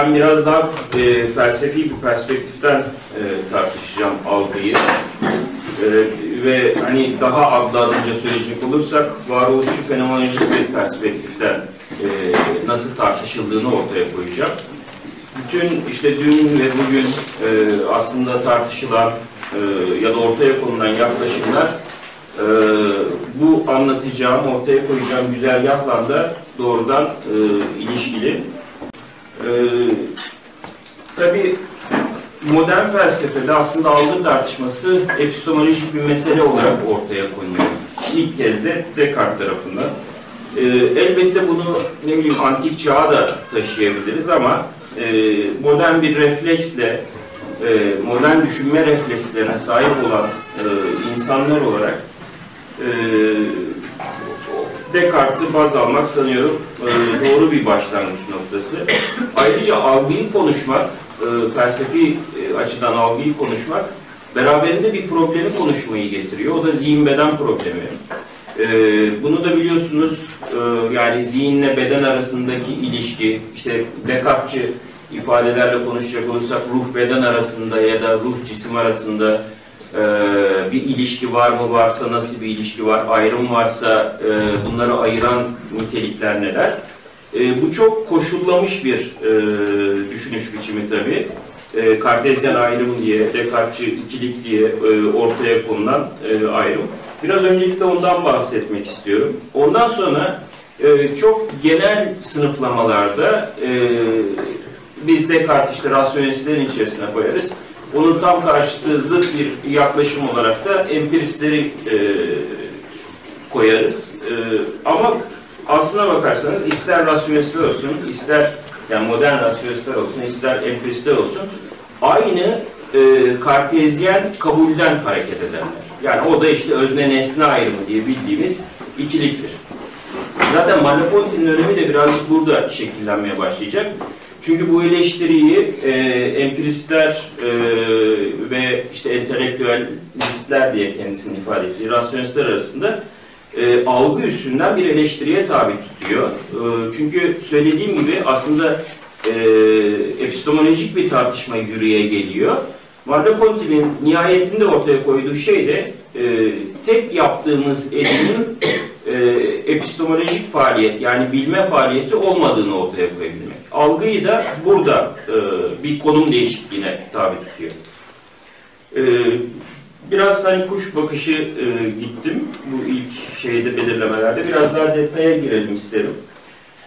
ben biraz daha e, felsefi bir perspektiften e, tartışacağım algıyı. E, ve hani daha adlandırıcı söyleyecek olursak varoluşçu fenomenolojik bir perspektiften e, nasıl tartışıldığını ortaya koyacağım. Bütün işte dün ve bugün e, aslında tartışılan e, ya da ortaya konulan yaklaşımlar e, bu anlatacağım, ortaya koyacağım güzergahla da doğrudan e, ilişkili. E, tabii modern felsefede aslında algı tartışması epistemolojik bir mesele olarak ortaya konuyor. İlk kez de Descartes tarafından. E, elbette bunu ne bileyim antik çağa da taşıyabiliriz ama e, modern bir refleksle, e, modern düşünme reflekslerine sahip olan e, insanlar olarak e, Descartes'i baz almak sanıyorum e, doğru bir başlangıç noktası. Ayrıca algıyı konuşmak, e, felsefi e, açıdan algıyı konuşmak beraberinde bir problemi konuşmayı getiriyor. O da zihin beden problemi. Bunu da biliyorsunuz yani zihinle beden arasındaki ilişki, işte Descartes'ci ifadelerle konuşacak olursak ruh beden arasında ya da ruh cisim arasında e, bir ilişki var mı varsa nasıl bir ilişki var, ayrım varsa e, bunları ayıran nitelikler neler? E, bu çok koşullamış bir e, düşünüş biçimi tabii. E, Kartezyen ayrım diye, Descartes'ci ikilik diye e, ortaya konulan e, ayrım. Biraz öncelikle ondan bahsetmek istiyorum. Ondan sonra e, çok genel sınıflamalarda e, biz Descartes işte rasyonelistlerin içerisine koyarız. Onun tam karşıtı zıt bir yaklaşım olarak da empiristleri e, koyarız. E, ama aslına bakarsanız ister rasyonelistler olsun, ister yani modern rasyonelistler olsun, ister empiristler olsun aynı e, kartezyen kabulden hareket ederler. Yani o da işte özne nesne ayrımı diye bildiğimiz ikiliktir. Zaten Merleau-Ponty'nin önemi de birazcık burada şekillenmeye başlayacak. Çünkü bu eleştiriyi e, empiristler e, ve işte entelektüelistler diye kendisini ifade ettiği rasyonistler arasında e, algı üstünden bir eleştiriye tabi tutuyor. E, çünkü söylediğim gibi aslında e, epistemolojik bir tartışma yürüye geliyor. Merleau-Ponty'nin nihayetinde ortaya koyduğu şey de e, tek yaptığımız elimin e, epistemolojik faaliyet yani bilme faaliyeti olmadığını ortaya koyabilmek. Algıyı da burada e, bir konum değişikliğine tabi tutuyor. E, biraz hani kuş bakışı e, gittim bu ilk şeyde belirlemelerde. Biraz daha detaya girelim isterim.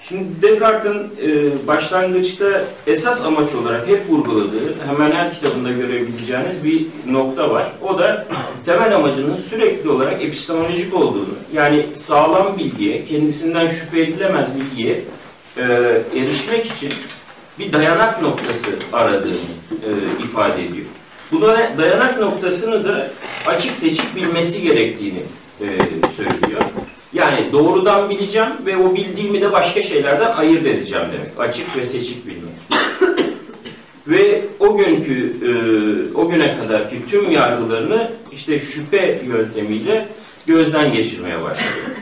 Şimdi Descartes'in e, başlangıçta esas amaç olarak hep vurguladığı, hemen her kitabında görebileceğiniz bir nokta var. O da temel amacının sürekli olarak epistemolojik olduğunu, yani sağlam bilgiye, kendisinden şüphe edilemez bilgiye e, erişmek için bir dayanak noktası aradığını e, ifade ediyor. Bu dayanak noktasını da açık seçik bilmesi gerektiğini e, söylüyor. Yani doğrudan bileceğim ve o bildiğimi de başka şeylerden ayırt edeceğim demek. Açık ve seçik bilmek. ve o günkü, e, o güne kadarki tüm yargılarını işte şüphe yöntemiyle gözden geçirmeye başlıyor.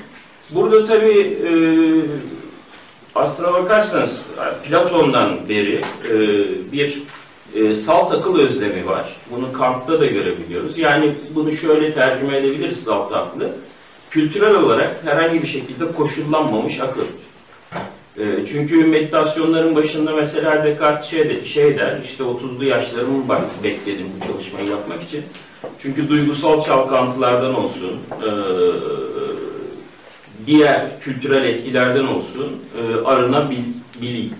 Burada tabii e, aslına bakarsanız Platon'dan beri e, bir e, salt akıl özlemi var. Bunu Kant'ta da görebiliyoruz. Yani bunu şöyle tercüme edebiliriz salt aklı kültürel olarak herhangi bir şekilde koşullanmamış akıl. E, çünkü meditasyonların başında mesela Descartes şey, de, şey der, işte 30'lu yaşlarımı bekledim bu çalışmayı yapmak için. Çünkü duygusal çalkantılardan olsun, e, diğer kültürel etkilerden olsun e, arınabileyim.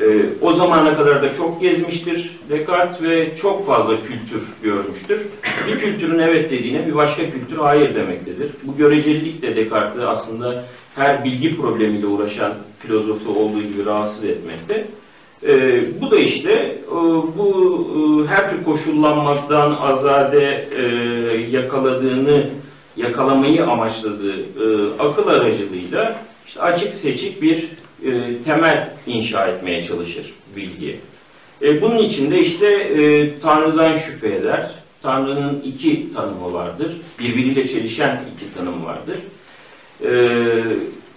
E, o zamana kadar da çok gezmiştir Descartes ve çok fazla kültür görmüştür. Bir kültürün evet dediğine bir başka kültür hayır demektedir. Bu görecelilik de Descartes'i aslında her bilgi problemiyle uğraşan filozofu olduğu gibi rahatsız etmekte. E, bu da işte e, bu e, her tür koşullanmaktan azade e, yakaladığını yakalamayı amaçladığı e, akıl aracılığıyla işte açık seçik bir e, temel inşa etmeye çalışır bilgiye. E, bunun içinde işte e, Tanrı'dan şüphe eder. Tanrı'nın iki tanımı vardır. Birbiriyle çelişen iki tanım vardır. E,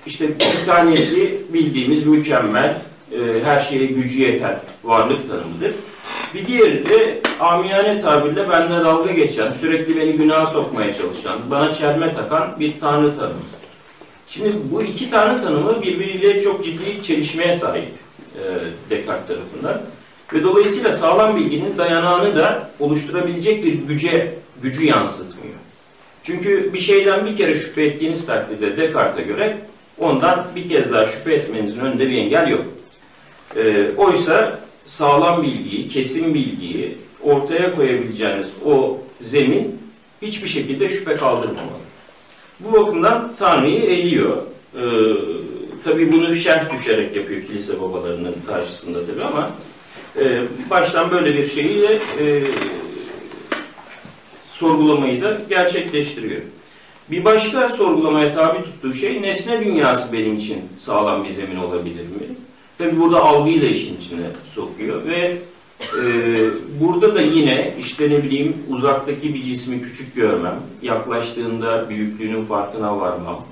işte bir tanesi bildiğimiz mükemmel, e, her şeye gücü yeten varlık tanımıdır. Bir diğeri de amiyane tabirle benimle dalga geçen, sürekli beni günaha sokmaya çalışan, bana çelme takan bir tanrı tanımı. Şimdi bu iki tanrı tanımı birbiriyle çok ciddi çelişmeye sahip e, Descartes tarafından. Ve dolayısıyla sağlam bilginin dayanağını da oluşturabilecek bir güce, gücü yansıtmıyor. Çünkü bir şeyden bir kere şüphe ettiğiniz takdirde Descartes'e göre ondan bir kez daha şüphe etmenizin önünde bir engel yok. E, oysa sağlam bilgiyi, kesin bilgiyi ortaya koyabileceğiniz o zemin hiçbir şekilde şüphe kaldırmamalı. Bu bakımdan Tanrı'yı eliyor. Ee, tabii bunu şerh düşerek yapıyor kilise babalarının karşısında tabii ama e, baştan böyle bir şeyiyle e, sorgulamayı da gerçekleştiriyor. Bir başka sorgulamaya tabi tuttuğu şey nesne dünyası benim için sağlam bir zemin olabilir mi? Tabi burada algıyı da işin içine sokuyor ve e, burada da yine işte ne bileyim uzaktaki bir cismi küçük görmem, yaklaştığında büyüklüğünün farkına varmam,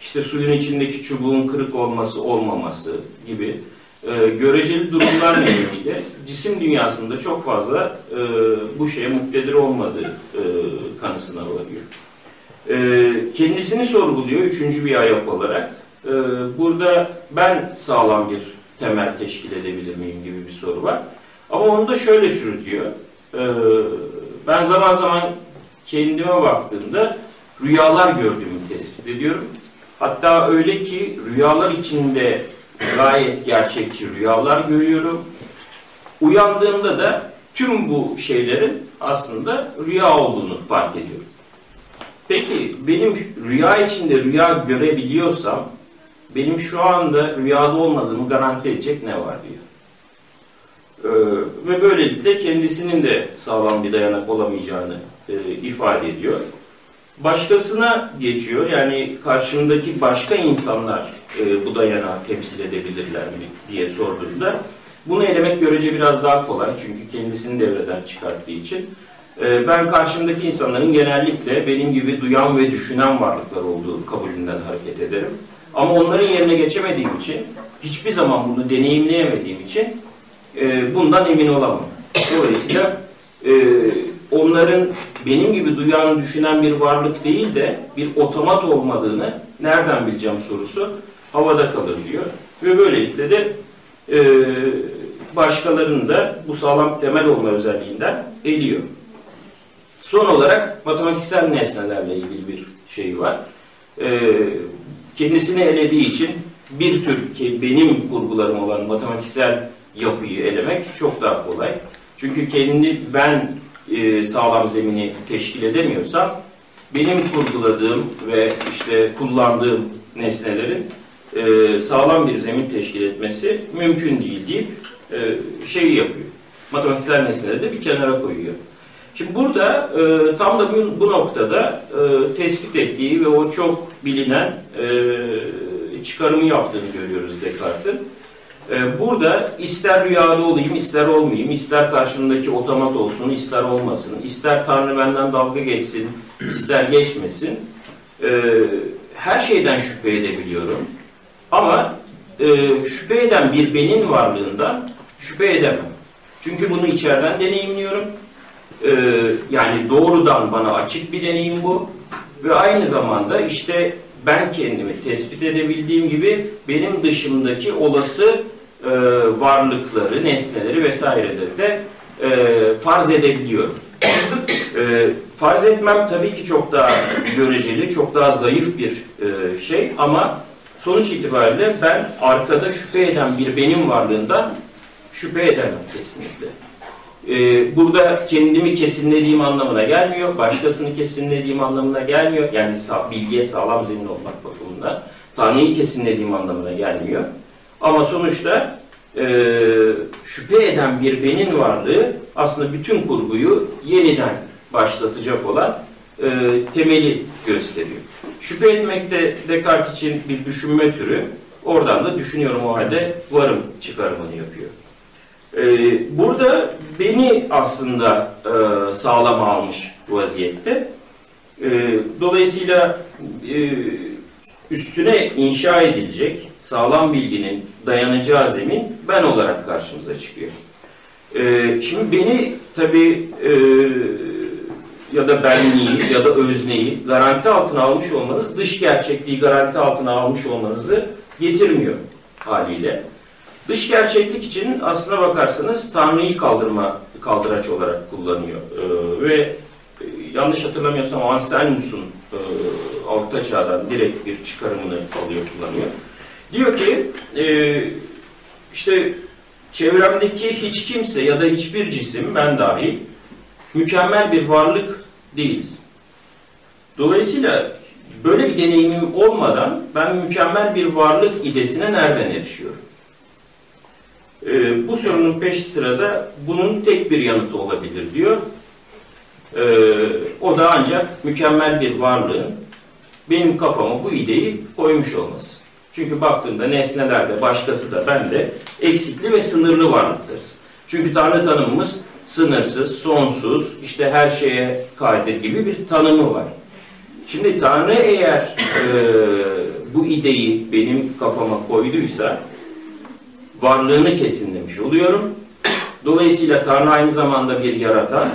işte suyun içindeki çubuğun kırık olması olmaması gibi e, göreceli durumlar nedeniyle cisim dünyasında çok fazla e, bu şeye muktedir olmadığı e, kanısına varıyor. E, kendisini sorguluyor üçüncü bir ayak olarak. E, burada ben sağlam bir temel teşkil edebilir miyim gibi bir soru var. Ama onu da şöyle çürütüyor. E, ben zaman zaman kendime baktığımda rüyalar gördüğümü tespit ediyorum. Hatta öyle ki rüyalar içinde gayet gerçekçi rüyalar görüyorum. Uyandığımda da tüm bu şeylerin aslında rüya olduğunu fark ediyorum. Peki benim rüya içinde rüya görebiliyorsam benim şu anda rüyada olmadığımı garanti edecek ne var diyor. Ee, ve böylelikle kendisinin de sağlam bir dayanak olamayacağını e, ifade ediyor. Başkasına geçiyor. Yani karşımdaki başka insanlar e, bu dayanağı temsil edebilirler mi diye sorduğunda bunu elemek görece biraz daha kolay. Çünkü kendisini devreden çıkarttığı için. E, ben karşımdaki insanların genellikle benim gibi duyan ve düşünen varlıklar olduğu kabulünden hareket ederim. Ama onların yerine geçemediğim için, hiçbir zaman bunu deneyimleyemediğim için e, bundan emin olamam. Dolayısıyla e, onların benim gibi duyan, düşünen bir varlık değil de bir otomat olmadığını nereden bileceğim sorusu havada kalır diyor. Ve böylelikle de e, başkalarının da bu sağlam temel olma özelliğinden eliyor. Son olarak matematiksel nesnelerle ilgili bir şey var. E, kendisini elediği için bir tür ki benim kurgularım olan matematiksel yapıyı elemek çok daha kolay. Çünkü kendi ben e, sağlam zemini teşkil edemiyorsam benim kurguladığım ve işte kullandığım nesnelerin e, sağlam bir zemin teşkil etmesi mümkün değil deyip e, şeyi yapıyor. Matematiksel nesneleri de bir kenara koyuyor. Şimdi burada e, tam da bu, bu noktada e, tespit ettiği ve o çok bilinen e, çıkarımı yaptığını görüyoruz Descartes'in. E, burada ister rüyada olayım, ister olmayayım, ister karşımdaki otomat olsun, ister olmasın, ister Tanrı benden dalga geçsin, ister geçmesin, e, her şeyden şüphe edebiliyorum. Ama e, şüphe eden bir benin varlığından şüphe edemem. Çünkü bunu içeriden deneyimliyorum. E, yani doğrudan bana açık bir deneyim bu. Ve aynı zamanda işte ben kendimi tespit edebildiğim gibi benim dışımdaki olası e, varlıkları, nesneleri vesaireleri de e, farz edebiliyorum. e, farz etmem tabii ki çok daha göreceli, çok daha zayıf bir e, şey ama sonuç itibariyle ben arkada şüphe eden bir benim varlığından şüphe edemem kesinlikle. Ee, burada kendimi kesinlediğim anlamına gelmiyor, başkasını kesinlediğim anlamına gelmiyor. Yani bilgiye sağlam zemin olmak bakımından. Tanrı'yı kesinlediğim anlamına gelmiyor. Ama sonuçta e, şüphe eden bir benin varlığı aslında bütün kurguyu yeniden başlatacak olan e, temeli gösteriyor. Şüphe etmek de Descartes için bir düşünme türü. Oradan da düşünüyorum o halde varım çıkarımını yapıyor. Ee, burada beni aslında e, sağlam almış vaziyette. E, dolayısıyla e, üstüne inşa edilecek sağlam bilginin dayanacağı zemin ben olarak karşımıza çıkıyor. Ee, şimdi beni tabii e, ya da benliği ya da özneyi garanti altına almış olmanız dış gerçekliği garanti altına almış olmanızı getirmiyor haliyle. Dış gerçeklik için aslına bakarsanız Tanrı'yı kaldırma kaldıraç olarak kullanıyor. Ee, ve e, yanlış hatırlamıyorsam Anselmus'un e, Orta Çağ'dan direkt bir çıkarımını alıyor kullanıyor. Diyor ki e, işte çevremdeki hiç kimse ya da hiçbir cisim ben dahil mükemmel bir varlık değiliz. Dolayısıyla böyle bir deneyimim olmadan ben mükemmel bir varlık idesine nereden erişiyorum? Ee, bu sorunun peş sırada bunun tek bir yanıtı olabilir diyor. Ee, o da ancak mükemmel bir varlığın benim kafama bu ideyi koymuş olması. Çünkü baktığımda nesnelerde, başkası da ben de eksikli ve sınırlı varlıklarız. Çünkü Tanrı tanımımız sınırsız, sonsuz, işte her şeye kadir gibi bir tanımı var. Şimdi Tanrı eğer e, bu ideyi benim kafama koyduysa varlığını kesinlemiş oluyorum. Dolayısıyla Tanrı aynı zamanda bir yaratan,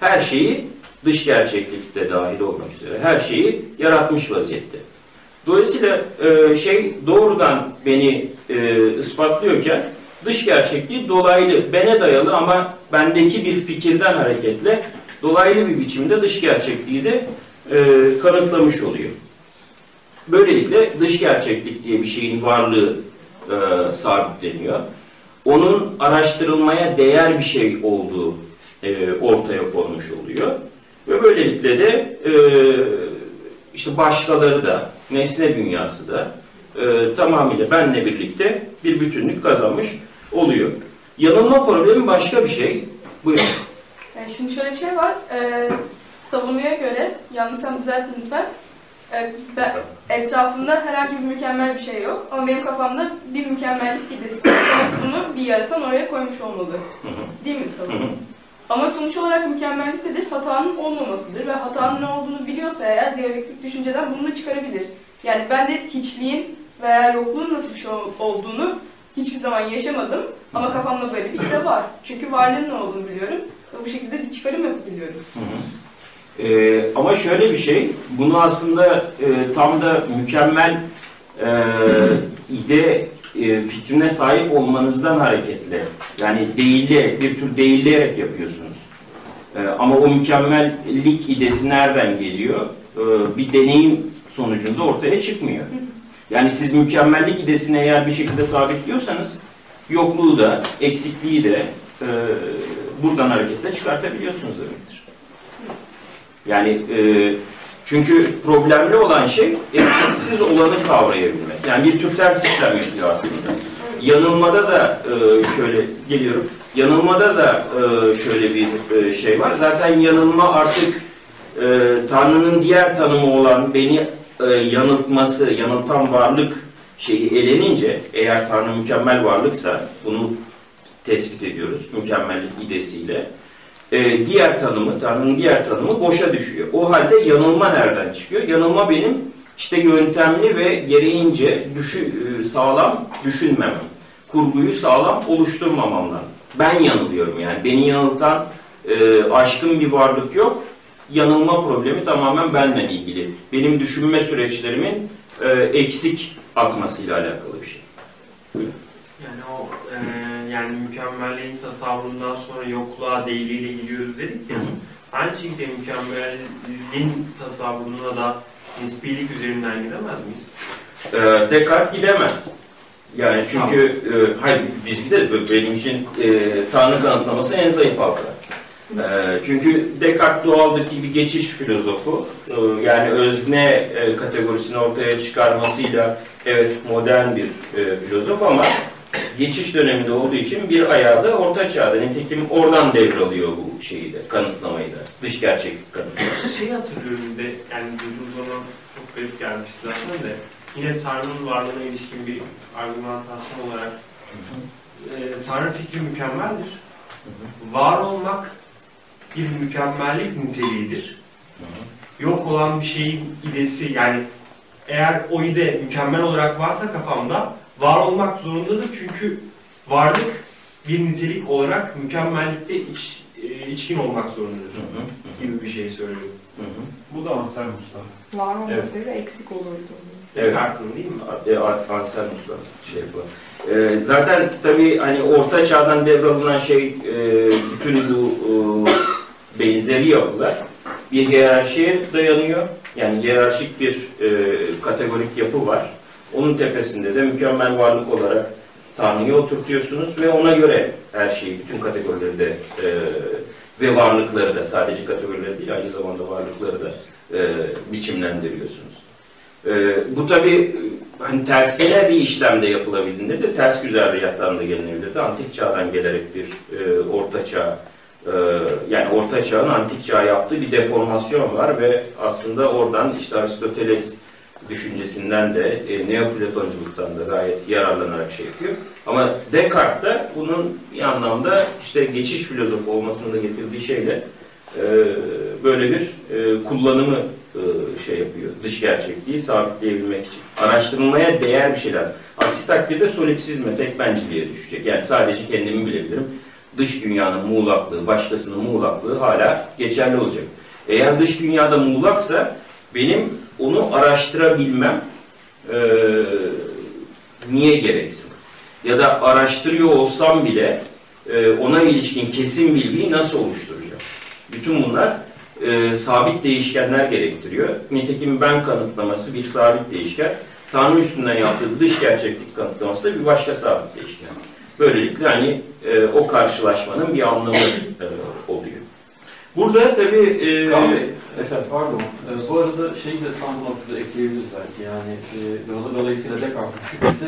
her şeyi dış gerçeklikte dahil olmak üzere her şeyi yaratmış vaziyette. Dolayısıyla e, şey doğrudan beni e, ispatlıyorken dış gerçekliği dolaylı, bene dayalı ama bendeki bir fikirden hareketle dolaylı bir biçimde dış gerçekliği de e, kanıtlamış oluyor. Böylelikle dış gerçeklik diye bir şeyin varlığı e, sabitleniyor. Onun araştırılmaya değer bir şey olduğu e, ortaya konmuş oluyor. Ve böylelikle de e, işte başkaları da, nesne dünyası da e, tamamıyla benle birlikte bir bütünlük kazanmış oluyor. Yanılma problemi başka bir şey. Buyurun. Yani şimdi şöyle bir şey var. Ee, savunuya göre, yanlışsam düzeltin lütfen. Ee, ben, etrafımda herhangi bir mükemmel bir şey yok. Ama benim kafamda bir mükemmellik idesi var. Demek bunu bir yaratan oraya koymuş olmalı. Hı hı. Değil mi savunma? Ama sonuç olarak mükemmellik nedir? Hatanın olmamasıdır ve hatanın ne olduğunu biliyorsa eğer diyalektik düşünceden bunu da çıkarabilir. Yani ben de hiçliğin veya yokluğun nasıl bir şey ol- olduğunu hiçbir zaman yaşamadım ama kafamda böyle bir de var. Çünkü varlığın ne olduğunu biliyorum ve bu şekilde bir çıkarım yapabiliyorum. Hı hı. Ee, ama şöyle bir şey, bunu aslında e, tam da mükemmel e, ide e, fikrine sahip olmanızdan hareketle, yani değille, bir tür değilleyerek yapıyorsunuz. E, ama o mükemmellik idesi nereden geliyor? E, bir deneyim sonucunda ortaya çıkmıyor. Yani siz mükemmellik idesini eğer bir şekilde sabitliyorsanız, yokluğu da, eksikliği de buradan hareketle çıkartabiliyorsunuz demektir. Yani e, çünkü problemli olan şey eksiksiz olanı kavrayabilmek. Yani bir tür ters işlem yapıyor aslında. Yanılmada da e, şöyle geliyorum. Yanılmada da e, şöyle bir e, şey var. Zaten yanılma artık Tanrı'nın diğer tanımı olan beni yanıltması, yanıltan varlık şeyi elenince eğer Tanrı mükemmel varlıksa bunu tespit ediyoruz mükemmellik idesiyle. Ee, diğer tanımı, Tanrı'nın diğer tanımı boşa düşüyor. O halde yanılma nereden çıkıyor? Yanılma benim işte yöntemli ve gereğince düşü, e, sağlam düşünmemem. Kurguyu sağlam oluşturmamamdan. Ben yanılıyorum yani. Beni yanıltan e, aşkın bir varlık yok. Yanılma problemi tamamen benimle ilgili. Benim düşünme süreçlerimin e, eksik akmasıyla alakalı bir şey. Yani o e, yani mükemmelliğin tasavvurundan sonra yokluğa değiliyle gidiyoruz dedik ya. Aynı şekilde mükemmelliğin tasavvuruna da nispilik üzerinden gidemez miyiz? E, Descartes gidemez. Yani çünkü e, hayır biz gideriz. Benim için e, Tanrı kanıtlaması en zayıf halka. E, çünkü Descartes doğaldaki bir geçiş filozofu. E, yani özne e, kategorisini ortaya çıkarmasıyla evet modern bir e, filozof ama geçiş döneminde olduğu için bir ayağı da orta çağda. Nitekim oradan devralıyor bu şeyi de, kanıtlamayı da. Dış gerçeklik kanıtlaması. Şeyi hatırlıyorum de yani duyduğum zaman çok garip gelmişti zaten de yine Tanrı'nın varlığına ilişkin bir argümantasyon olarak e, Tanrı fikri mükemmeldir. Var olmak bir mükemmellik niteliğidir. Yok olan bir şeyin idesi yani eğer o ide mükemmel olarak varsa kafamda var olmak zorundadır çünkü varlık bir nitelik olarak mükemmellikte iç, e, içkin olmak zorundadır Hı hı, gibi bir şey söylüyorum. hı hı. Bu da Anselm Usta. Var olmasaydı eksik olurdu. Evet. Descartes'in değil mi? E, Anselm Usta şey bu. E, zaten tabii hani orta çağdan devralınan şey e, bütün bu e, benzeri yapılar bir hiyerarşiye dayanıyor. Yani hiyerarşik bir e, kategorik yapı var. Onun tepesinde de mükemmel varlık olarak Tanrı'yı oturtuyorsunuz ve ona göre her şeyi, bütün kategorileri de e, ve varlıkları da sadece kategorileri değil aynı zamanda varlıkları da e, biçimlendiriyorsunuz. Ee, bu tabi hani tersine bir işlemde yapılabildiğinde de ters güzergahtan da gelinebilirdi. Antik çağdan gelerek bir e, orta çağ e, yani orta çağın antik çağ yaptığı bir deformasyon var ve aslında oradan işte Aristoteles düşüncesinden de e, Neoplatonculuktan da gayet yararlanarak şey yapıyor. Ama Descartes de bunun bir anlamda işte geçiş filozofu olmasını da getirdiği şeyle e, böyle bir e, kullanımı e, şey yapıyor. Dış gerçekliği sabitleyebilmek için. Araştırılmaya değer bir şey lazım. Aksi takdirde solipsizme, tek benciliğe düşecek. Yani sadece kendimi bilebilirim. Dış dünyanın muğlaklığı, başkasının muğlaklığı hala geçerli olacak. Eğer dış dünyada muğlaksa benim onu araştırabilmem e, niye gereksin? Ya da araştırıyor olsam bile e, ona ilişkin kesin bilgiyi nasıl oluşturacağım? Bütün bunlar e, sabit değişkenler gerektiriyor. Nitekim ben kanıtlaması bir sabit değişken. Tanrı üstünden yaptığı dış gerçeklik kanıtlaması da bir başka sabit değişken. Böylelikle hani e, o karşılaşmanın bir anlamı e, oluyor. Burada tabii e, Kaan Bey, efendim, Pardon. Ee, bu arada şeyi de tam noktada ekleyebiliriz belki. Yani e, dol- dolayısıyla Descartes'in şüphesi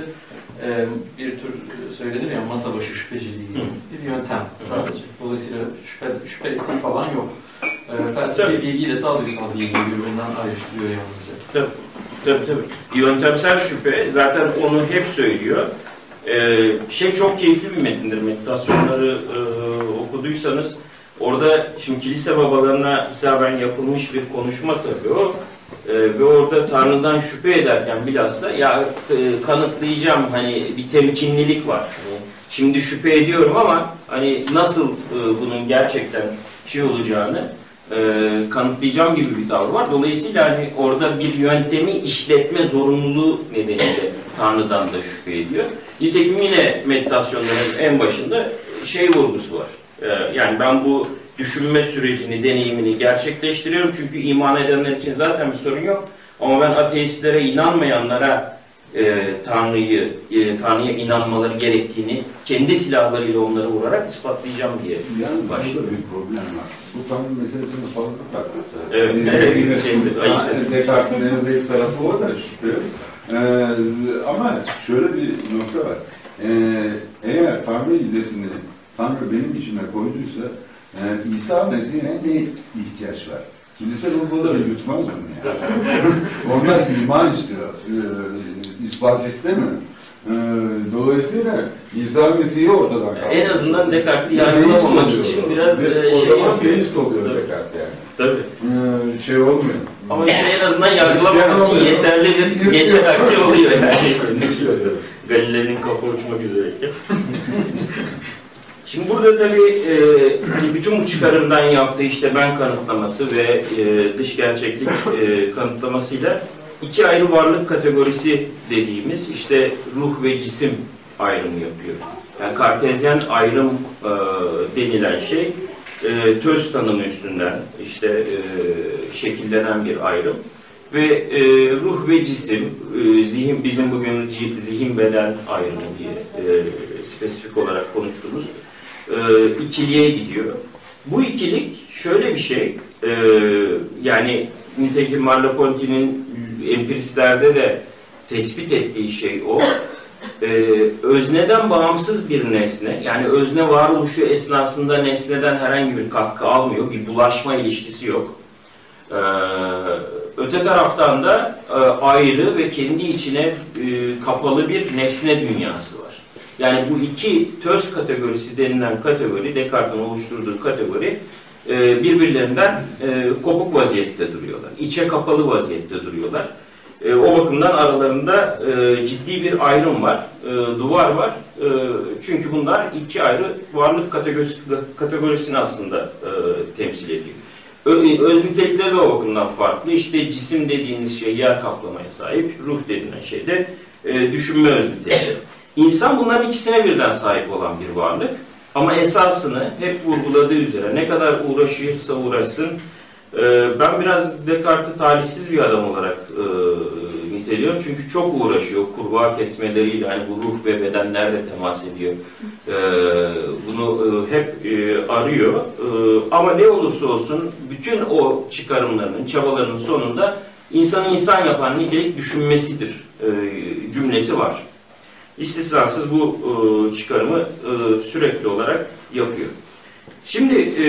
e, bir tür e, söylenir ya masa başı şüpheciliği gibi bir yöntem sadece. Dolayısıyla şüphe, şüphe ettiği falan yok. E, felsefi Tabii. bilgiyle sağduysal bilgiyi birbirinden ayrıştırıyor yalnızca. Tabii tabii. Yöntemsel şüphe zaten onu hep söylüyor. Ee, şey çok keyifli bir metindir. Meditasyonları e, okuduysanız orada şimdi kilise babalarına hitaben yapılmış bir konuşma tabii o. Ee, ve orada Tanrı'dan şüphe ederken bilhassa ya e, kanıtlayacağım hani bir temkinlilik var. Hani şimdi şüphe ediyorum ama hani nasıl e, bunun gerçekten şey olacağını e, kanıtlayacağım gibi bir tavır var. Dolayısıyla hani orada bir yöntemi işletme zorunluluğu nedeniyle Tanrı'dan da şüphe ediyor. Nitekim yine meditasyonların en başında şey vurgusu var. E, yani ben bu düşünme sürecini, deneyimini gerçekleştiriyorum. Çünkü iman edenler için zaten bir sorun yok. Ama ben ateistlere, inanmayanlara e, Tanrı'yı, e, Tanrı'ya inanmaları gerektiğini kendi silahlarıyla onları vurarak ispatlayacağım diye. Yani Başlıyor. burada bir problem var. Bu tanrı meselesini fazla takılsa. Evet, evet, bir şeydir, ayıp. Descartes'in en zayıf tarafı o da şüphe. Ee, ama şöyle bir nokta var. Ee, eğer Tanrı idesini Tanrı benim içime koyduysa e, İsa Mesih'e ne ihtiyaç var? Kilise ruhları yutmaz onu yani. Onlar iman istiyor. Ee, ispat istemiyor. Ee, dolayısıyla İsa Mesih'i ortadan kaldırıyor. En azından Descartes'i yargılamamak için biraz Ve e, o şey zaman yapıyor. deist oluyor Tabii. Descartes yani. Tabii. Ee, şey olmuyor. Ama işte en azından yargılamamak için yeterli bir geçer akçe oluyor yani. Galile'nin kafa uçmak üzereyken. Şimdi burada tabii e, hani bütün bu çıkarımdan yaptığı işte ben kanıtlaması ve e, dış gerçeklik e, kanıtlamasıyla iki ayrı varlık kategorisi dediğimiz işte ruh ve cisim ayrımı yapıyor. Yani kartezyen ayrım e, denilen şey e, töz tanımı üstünden işte e, şekillenen bir ayrım ve e, ruh ve cisim e, zihin bizim bugün zihin beden ayrımı diye e, spesifik olarak konuştuğumuz e, ikiliye gidiyor. Bu ikilik şöyle bir şey e, yani nitekim Merleau-Ponty'nin empiristlerde de tespit ettiği şey o. E, özneden bağımsız bir nesne yani özne varoluşu esnasında nesneden herhangi bir katkı almıyor. Bir bulaşma ilişkisi yok. Ee, öte taraftan da e, ayrı ve kendi içine e, kapalı bir nesne dünyası. Yani bu iki töz kategorisi denilen kategori, Descartes'in oluşturduğu kategori e, birbirlerinden e, kopuk vaziyette duruyorlar. İçe kapalı vaziyette duruyorlar. E, o bakımdan aralarında ciddi bir ayrım var, duvar var. Çünkü bunlar iki ayrı varlık kategorisi, kategorisini aslında temsil ediyor. Öz nitelikleri de o bakımdan farklı. İşte cisim dediğiniz şey yer kaplamaya sahip, ruh denilen şey de düşünme öz nitelikleri. İnsan bunların ikisine birden sahip olan bir varlık. Ama esasını hep vurguladığı üzere ne kadar uğraşırsa uğraşsın, e, ben biraz Descartes'i talihsiz bir adam olarak e, niteliyorum. Çünkü çok uğraşıyor. Kurbağa kesmeleriyle yani bu ruh ve bedenlerle temas ediyor. E, bunu hep arıyor. Ama ne olursa olsun bütün o çıkarımlarının, çabalarının sonunda insanı insan yapan nitelik düşünmesidir cümlesi var. İstisnasız bu e, çıkarımı e, sürekli olarak yapıyor. Şimdi e,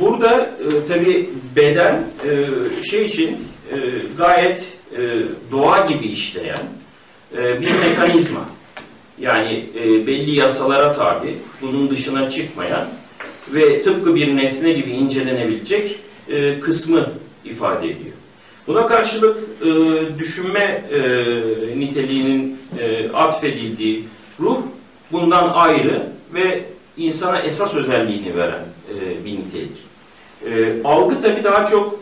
burada e, tabi beden e, şey için e, gayet e, doğa gibi işleyen e, bir mekanizma. Yani e, belli yasalara tabi, bunun dışına çıkmayan ve tıpkı bir nesne gibi incelenebilecek e, kısmı ifade ediyor. Buna karşılık e, düşünme e, niteliğinin e, atfedildiği ruh bundan ayrı ve insana esas özelliğini veren e, bir nitelik. E, algı tabi daha çok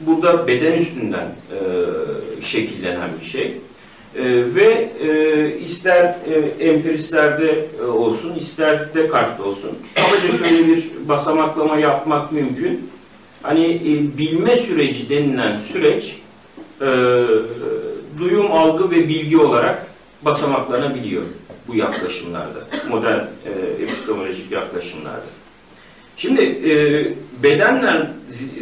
burada beden üstünden e, şekillenen bir şey. E, ve e, ister e, empiristlerde e, olsun, ister Descartes'te olsun. Kabaca şöyle bir basamaklama yapmak mümkün. Hani e, bilme süreci denilen süreç e, duyum, algı ve bilgi olarak basamaklanabiliyor bu yaklaşımlarda, modern e, epistemolojik yaklaşımlarda. Şimdi e, bedenle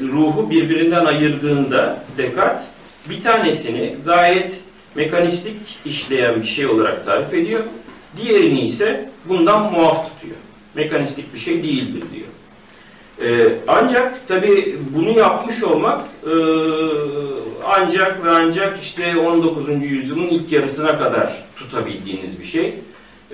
ruhu birbirinden ayırdığında Descartes bir tanesini gayet mekanistik işleyen bir şey olarak tarif ediyor. Diğerini ise bundan muaf tutuyor. Mekanistik bir şey değildir diyor. Ee, ancak tabi bunu yapmış olmak e, ancak ve ancak işte 19. yüzyılın ilk yarısına kadar tutabildiğiniz bir şey.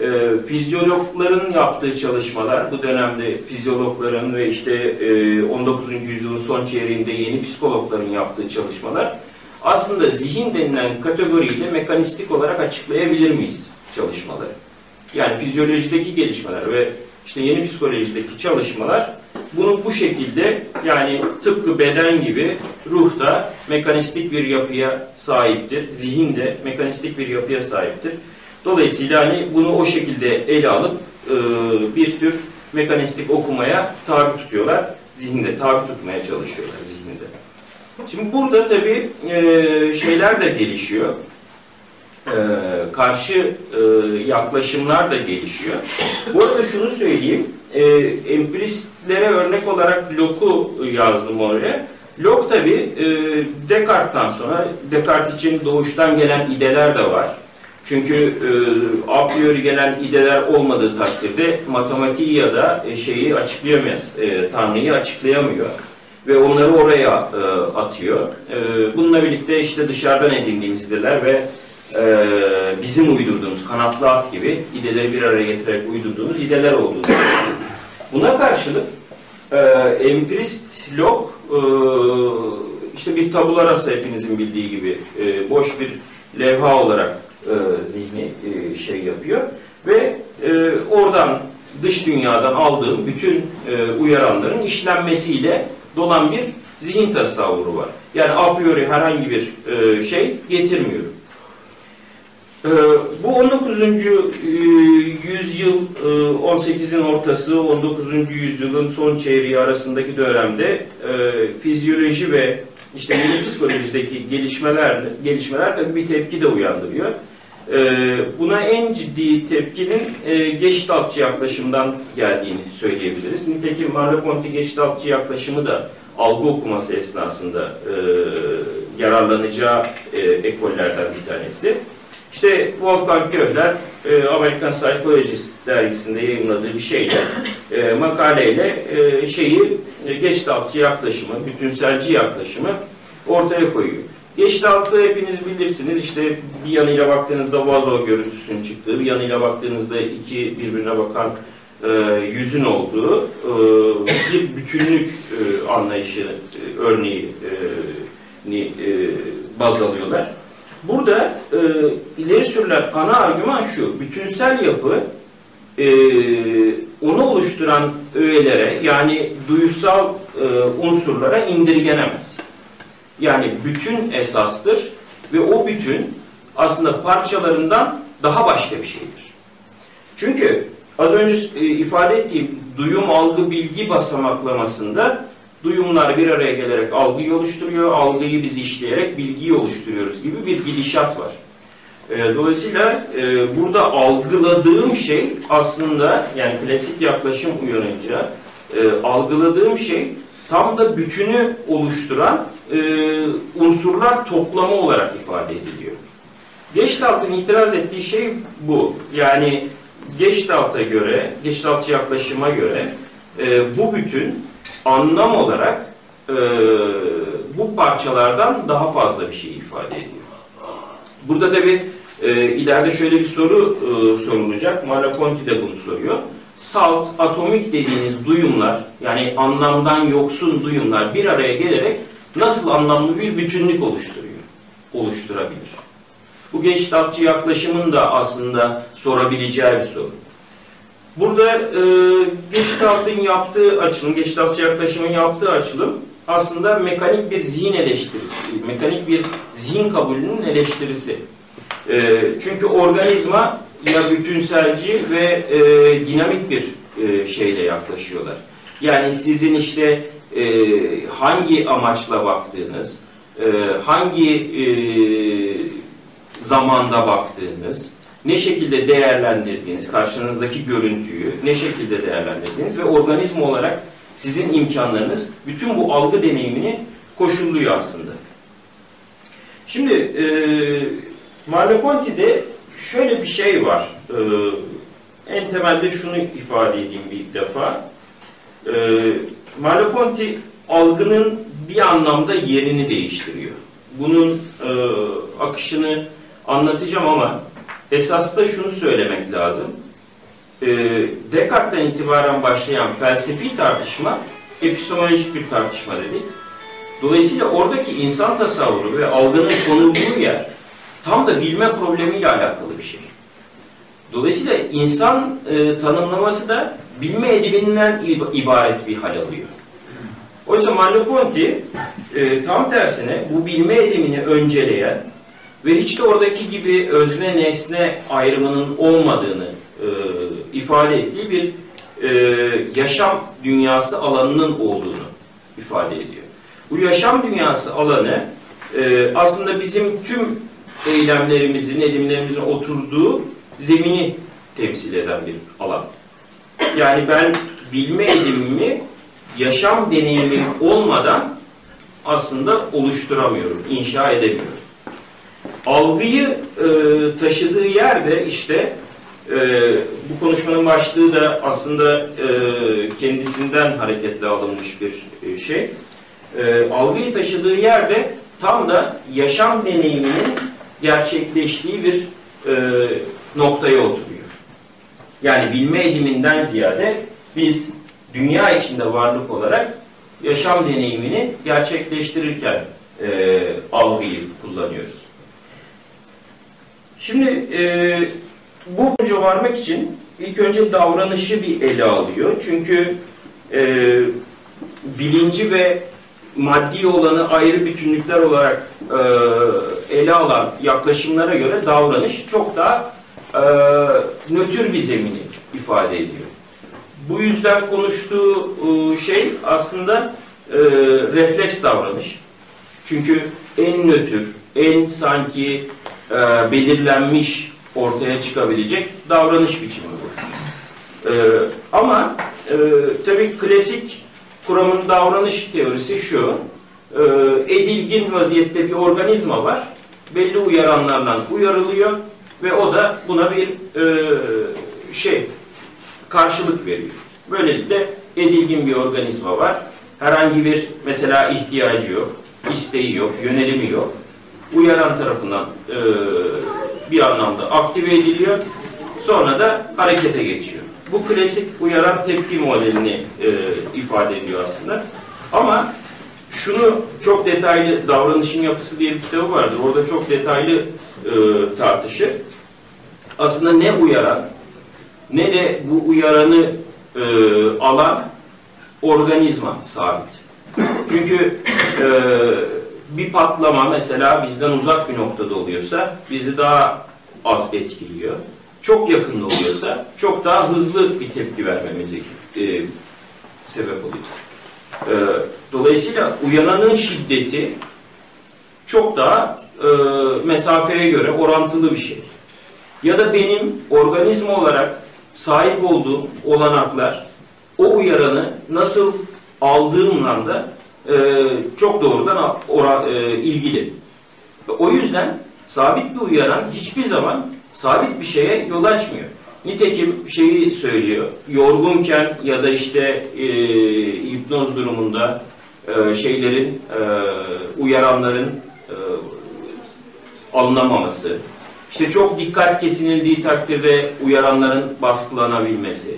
E, fizyologların yaptığı çalışmalar, bu dönemde fizyologların ve işte e, 19. yüzyılın son çeyreğinde yeni psikologların yaptığı çalışmalar aslında zihin denilen kategoriyi de mekanistik olarak açıklayabilir miyiz çalışmaları? Yani fizyolojideki gelişmeler ve işte yeni psikolojideki çalışmalar bunu bu şekilde yani tıpkı beden gibi ruh da mekanistik bir yapıya sahiptir. Zihin de mekanistik bir yapıya sahiptir. Dolayısıyla hani bunu o şekilde ele alıp e, bir tür mekanistik okumaya tabi tutuyorlar. Zihinde tabi tutmaya çalışıyorlar zihninde. Şimdi burada tabii e, şeyler de gelişiyor. E, karşı e, yaklaşımlar da gelişiyor. Bu arada şunu söyleyeyim. E, empiristlere örnek olarak Locke'u yazdım oraya. Locke tabi e, Descartes'tan sonra Descartes için doğuştan gelen ideler de var. Çünkü e, a priori gelen ideler olmadığı takdirde matematiği ya da e, şeyi açıklayamaz, e, Tanrı'yı açıklayamıyor ve onları oraya e, atıyor. E, bununla birlikte işte dışarıdan edindiğimiz ideler ve e, bizim uydurduğumuz kanatlı at gibi ideleri bir araya getirerek uydurduğumuz ideler olduğunu Buna karşılık e, emprist Locke e, işte bir tabula rasa hepinizin bildiği gibi e, boş bir levha olarak e, zihni e, şey yapıyor ve e, oradan dış dünyadan aldığım bütün e, uyaranların işlenmesiyle dolan bir zihin tasavvuru var. Yani a priori herhangi bir e, şey getirmiyorum. E, bu 19. E, yüzyıl, e, 18'in ortası, 19. yüzyılın son çeyreği arasındaki dönemde e, fizyoloji ve işte yeni psikolojideki gelişmeler, gelişmeler tabii bir tepki de uyandırıyor. E, buna en ciddi tepkinin e, geçtaltçı yaklaşımdan geldiğini söyleyebiliriz. Nitekim Merleau-Ponty geçtaltçı yaklaşımı da algı okuması esnasında e, yararlanacağı e, ekollerden bir tanesi. İşte Wolfgang Köhler, e, American Psychologist dergisinde yayınladığı bir şeyle, e, makaleyle e, şeyi, e, geçtaltçı yaklaşımı, bütünselci yaklaşımı ortaya koyuyor. Geçtaltı hepiniz bilirsiniz. İşte bir yanıyla baktığınızda vazo görüntüsünün çıktığı, bir yanıyla baktığınızda iki birbirine bakan e, yüzün olduğu e, bir bütünlük e, anlayışı e, örneği e, e, baz alıyorlar. Burada e, ileri sürülen ana argüman şu, bütünsel yapı e, onu oluşturan öğelere yani duyusal e, unsurlara indirgenemez. Yani bütün esastır ve o bütün aslında parçalarından daha başka bir şeydir. Çünkü az önce e, ifade ettiğim duyum, algı, bilgi basamaklamasında duyumlar bir araya gelerek algıyı oluşturuyor, algıyı biz işleyerek bilgiyi oluşturuyoruz gibi bir gidişat var. E, Dolayısıyla e, burada algıladığım şey aslında yani klasik yaklaşım uyanınca e, algıladığım şey tam da bütünü oluşturan e, unsurlar toplamı olarak ifade ediliyor. Geçtalt'ın itiraz ettiği şey bu. Yani Geçtalt'a göre, Geçtaltçı yaklaşıma göre bu bütün anlam olarak e, bu parçalardan daha fazla bir şey ifade ediyor. Burada tabi e, ileride şöyle bir soru e, sorulacak. Merleau-Ponty de bunu soruyor. Salt, atomik dediğiniz duyumlar, yani anlamdan yoksun duyumlar bir araya gelerek nasıl anlamlı bir bütünlük oluşturuyor, oluşturabilir? Bu geçtatçı yaklaşımın da aslında sorabileceği bir soru. Burada e, Geçtalt'ın yaptığı açılım, Geçtaltçı yaklaşımın yaptığı açılım aslında mekanik bir zihin eleştirisi, mekanik bir zihin kabulünün eleştirisi. E, çünkü organizma ya bütünselci ve e, dinamik bir e, şeyle yaklaşıyorlar. Yani sizin işte e, hangi amaçla baktığınız, e, hangi e, zamanda baktığınız, ne şekilde değerlendirdiğiniz, karşınızdaki görüntüyü ne şekilde değerlendirdiğiniz ve organizma olarak sizin imkanlarınız bütün bu algı deneyimini koşulluyor aslında. Şimdi e, Merleau-Ponty'de şöyle bir şey var. E, en temelde şunu ifade edeyim bir defa. E, Merleau-Ponty algının bir anlamda yerini değiştiriyor. Bunun e, akışını anlatacağım ama esas da şunu söylemek lazım. E, Descartes'ten itibaren başlayan felsefi tartışma epistemolojik bir tartışma dedik. Dolayısıyla oradaki insan tasavvuru ve algının konulduğu yer tam da bilme problemiyle alakalı bir şey. Dolayısıyla insan e, tanımlaması da bilme ediminden ibaret bir hal alıyor. Oysa Merleau-Ponty e, tam tersine bu bilme edimini önceleyen ve hiç de oradaki gibi özne nesne ayrımının olmadığını e, ifade ettiği bir e, yaşam dünyası alanının olduğunu ifade ediyor. Bu yaşam dünyası alanı e, aslında bizim tüm eylemlerimizin, edimlerimizin oturduğu zemini temsil eden bir alan. Yani ben bilme edimimi yaşam deneyimim olmadan aslında oluşturamıyorum, inşa edemiyorum. Algıyı e, taşıdığı yerde işte e, bu konuşmanın başlığı da aslında e, kendisinden hareketle alınmış bir e, şey. E, algıyı taşıdığı yerde tam da yaşam deneyiminin gerçekleştiği bir e, noktaya oturuyor. Yani bilme ediminden ziyade biz dünya içinde varlık olarak yaşam deneyimini gerçekleştirirken e, algıyı kullanıyoruz. Şimdi e, bu sonuca varmak için ilk önce davranışı bir ele alıyor. Çünkü e, bilinci ve maddi olanı ayrı bütünlükler olarak e, ele alan yaklaşımlara göre davranış çok daha e, nötr bir zemini ifade ediyor. Bu yüzden konuştuğu e, şey aslında e, refleks davranış. Çünkü en nötr, en sanki e, belirlenmiş ortaya çıkabilecek davranış biçimi bu. E, ama e, tabii klasik kuramın davranış teorisi şu, e, edilgin vaziyette bir organizma var, belli uyaranlardan uyarılıyor ve o da buna bir e, şey, karşılık veriyor. Böylelikle edilgin bir organizma var, herhangi bir mesela ihtiyacı yok, isteği yok, yönelimi yok. Uyaran tarafından e, bir anlamda aktive ediliyor, sonra da harekete geçiyor. Bu klasik uyaran tepki modelini e, ifade ediyor aslında. Ama şunu çok detaylı davranışın yapısı diye bir kitabı vardır. Orada çok detaylı e, tartışır. Aslında ne uyaran ne de bu uyaranı e, alan organizma sabit. Çünkü e, bir patlama mesela bizden uzak bir noktada oluyorsa bizi daha az etkiliyor. Çok yakında oluyorsa çok daha hızlı bir tepki vermemizi e, sebep olacak. E, dolayısıyla uyananın şiddeti çok daha e, mesafeye göre orantılı bir şey. Ya da benim organizma olarak sahip olduğum olanaklar o uyaranı nasıl aldığımla da e, çok doğrudan ora, e, ilgili. O yüzden sabit bir uyaran hiçbir zaman sabit bir şeye yol açmıyor. Nitekim şeyi söylüyor, yorgunken ya da işte e, hipnoz durumunda e, şeylerin, e, uyaranların e, alınamaması, işte çok dikkat kesinildiği takdirde uyaranların baskılanabilmesi.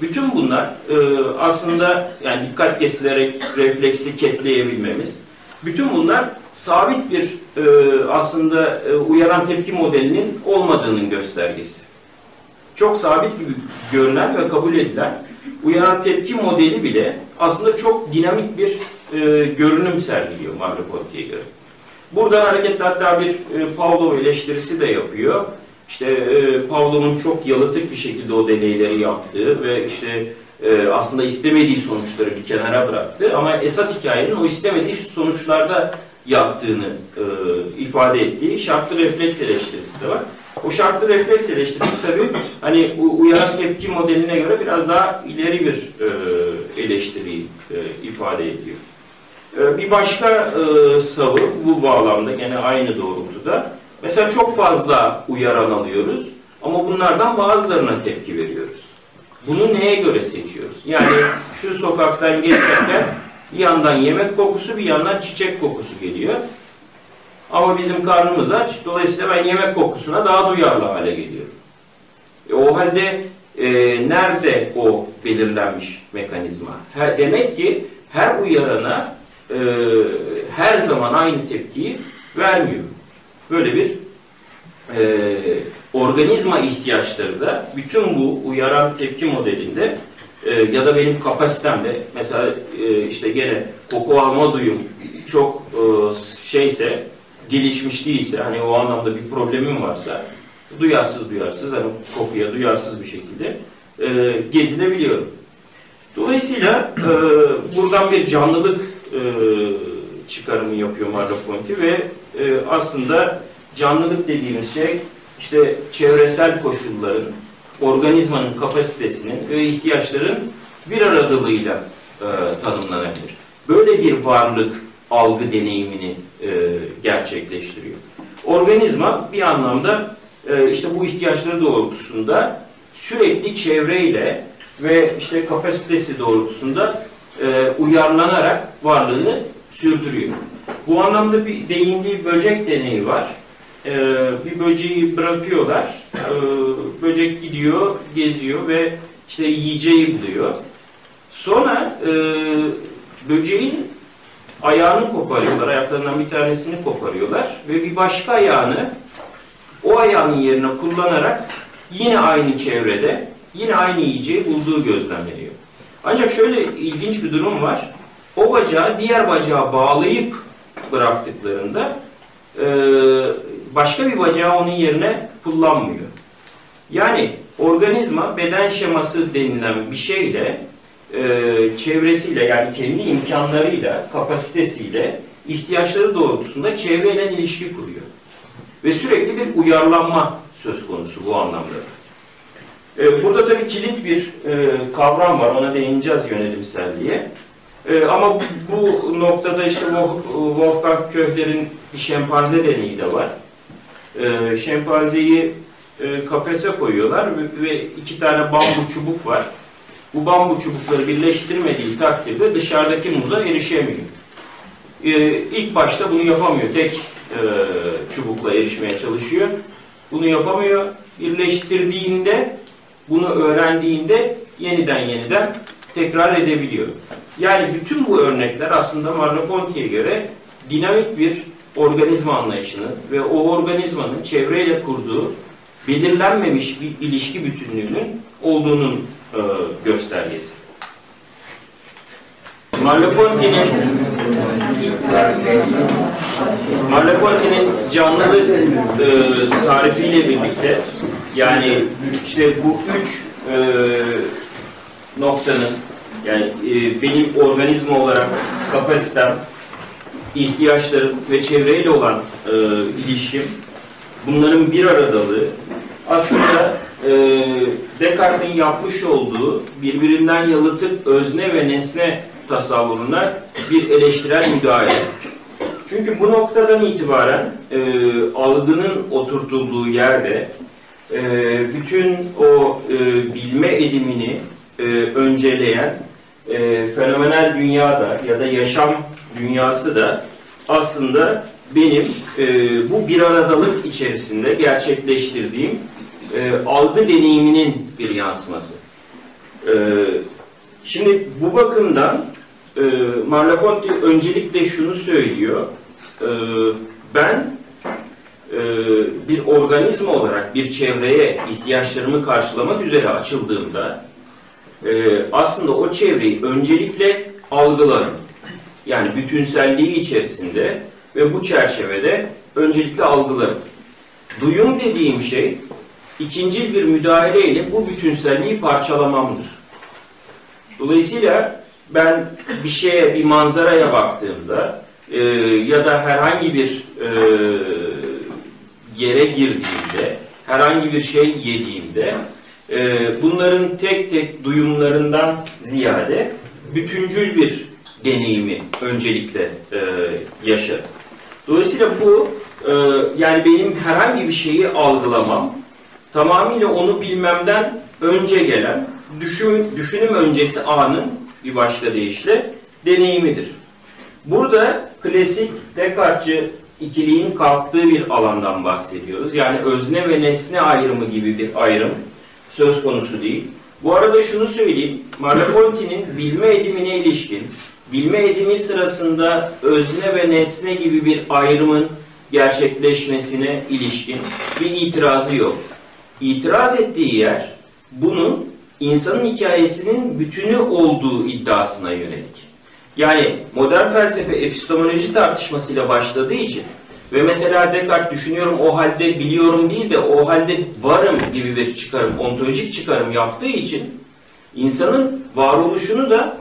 Bütün bunlar e, aslında yani dikkat kesilerek refleksi ketleyebilmemiz. Bütün bunlar sabit bir e, aslında e, uyaran tepki modelinin olmadığının göstergesi. Çok sabit gibi görünen ve kabul edilen uyaran tepki modeli bile aslında çok dinamik bir e, görünüm sergiliyor Marloponti'ye göre. Buradan hareketle hatta bir e, Pavlov eleştirisi de yapıyor. İşte e, Pavlov'un çok yalıtık bir şekilde o deneyleri yaptığı ve işte e, aslında istemediği sonuçları bir kenara bıraktı. Ama esas hikayenin o istemediği sonuçlarda yattığını e, ifade ettiği şartlı refleks eleştirisi de var. O şartlı refleks eleştirisi tabii hani uyaran tepki modeline göre biraz daha ileri bir e, eleştiriyi e, ifade ediyor. E, bir başka e, savı bu bağlamda gene aynı doğrultuda. Mesela çok fazla uyaran alıyoruz ama bunlardan bazılarına tepki veriyoruz. Bunu neye göre seçiyoruz? Yani şu sokaktan geçerken bir yandan yemek kokusu bir yandan çiçek kokusu geliyor. Ama bizim karnımız aç. Dolayısıyla ben yemek kokusuna daha duyarlı hale geliyorum. E, o halde e, nerede o belirlenmiş mekanizma? Her, demek ki her uyarana e, her zaman aynı tepkiyi vermiyor. Böyle bir e, organizma ihtiyaçları da bütün bu uyaran tepki modelinde e, ya da benim kapasitemde mesela e, işte gene koku alma duyum çok e, şeyse gelişmiş değilse hani o anlamda bir problemim varsa duyarsız duyarsız hani kokuya duyarsız bir şekilde e, gezinebiliyorum. Dolayısıyla e, buradan bir canlılık e, çıkarımı yapıyor Merleau-Ponty ve e, aslında canlılık dediğimiz şey işte çevresel koşulların, organizmanın kapasitesinin ve ihtiyaçların bir aradılığıyla e, tanımlanabilir. Böyle bir varlık algı deneyimini e, gerçekleştiriyor. Organizma bir anlamda e, işte bu ihtiyaçları doğrultusunda sürekli çevreyle ve işte kapasitesi doğrultusunda e, uyarlanarak varlığını sürdürüyor. Bu anlamda bir değindiği böcek deneyi var. E, bir böceği bırakıyorlar. E, böcek gidiyor, geziyor ve işte yiyeceği buluyor. Sonra e, böceğin ayağını koparıyorlar, ayaklarından bir tanesini koparıyorlar ve bir başka ayağını o ayağının yerine kullanarak yine aynı çevrede, yine aynı yiyeceği bulduğu gözlemleniyor. Ancak şöyle ilginç bir durum var. O bacağı diğer bacağa bağlayıp bıraktıklarında e, başka bir bacağı onun yerine kullanmıyor. Yani organizma beden şeması denilen bir şeyle e, çevresiyle yani kendi imkanlarıyla, kapasitesiyle ihtiyaçları doğrultusunda çevreyle ilişki kuruyor. Ve sürekli bir uyarlanma söz konusu bu anlamda. E, burada tabii kilit bir e, kavram var, ona değineceğiz yönelimselliğe. E, ama bu, noktada işte Wolf- Wolfgang Köhler'in bir şempanze deneyi de var. E, şempanzeyi e, kafese koyuyorlar ve, ve iki tane bambu çubuk var. Bu bambu çubukları birleştirmediği takdirde dışarıdaki muza erişemiyor. E, ilk başta bunu yapamıyor. Tek e, çubukla erişmeye çalışıyor. Bunu yapamıyor. Birleştirdiğinde, bunu öğrendiğinde yeniden yeniden tekrar edebiliyor. Yani bütün bu örnekler aslında Merleau-Ponty'ye göre dinamik bir organizma anlayışını ve o organizmanın çevreyle kurduğu belirlenmemiş bir ilişki bütünlüğünün olduğunun e, göstergesi. Merleau-Ponty'nin Merleau-Ponty'nin canlılık e, tarifiyle birlikte yani işte bu üç e, noktanın yani e, benim organizma olarak kapasitem, ihtiyaçlarım ve çevreyle olan e, ilişkim bunların bir aradalığı aslında e, Descartes'in yapmış olduğu birbirinden yalıtık özne ve nesne tasavvuruna bir eleştirel müdahale. Çünkü bu noktadan itibaren e, algının oturtulduğu yerde e, bütün o e, bilme edimini e, önceleyen e, fenomenal dünyada ya da yaşam dünyası da aslında benim e, bu bir aradalık içerisinde gerçekleştirdiğim e, algı deneyiminin bir yansıması. E, şimdi bu bakımdan e, Merleau-Ponty öncelikle şunu söylüyor. E, ben e, bir organizma olarak bir çevreye ihtiyaçlarımı karşılamak üzere açıldığımda e, aslında o çevreyi öncelikle algılarım. Yani bütünselliği içerisinde ve bu çerçevede öncelikle algılarım. Duyum dediğim şey ikinci bir müdahaleyle bu bütünselliği parçalamamdır. Dolayısıyla ben bir şeye, bir manzaraya baktığımda e, ya da herhangi bir e, yere girdiğimde, herhangi bir şey yediğimde e, bunların tek tek duyumlarından ziyade bütüncül bir deneyimi öncelikle e, yaşarım. Dolayısıyla bu e, yani benim herhangi bir şeyi algılamam tamamıyla onu bilmemden önce gelen düşün, düşünüm öncesi anın bir başka deyişle deneyimidir. Burada klasik Descartes'çı ikiliğin kalktığı bir alandan bahsediyoruz. Yani özne ve nesne ayrımı gibi bir ayrım söz konusu değil. Bu arada şunu söyleyeyim. Merleau-Ponty'nin bilme edimine ilişkin, bilme edimi sırasında özne ve nesne gibi bir ayrımın gerçekleşmesine ilişkin bir itirazı yok. İtiraz ettiği yer bunun insanın hikayesinin bütünü olduğu iddiasına yönelik. Yani modern felsefe epistemoloji tartışmasıyla başladığı için ve mesela Descartes düşünüyorum o halde biliyorum değil de o halde varım gibi bir çıkarım, ontolojik çıkarım yaptığı için insanın varoluşunu da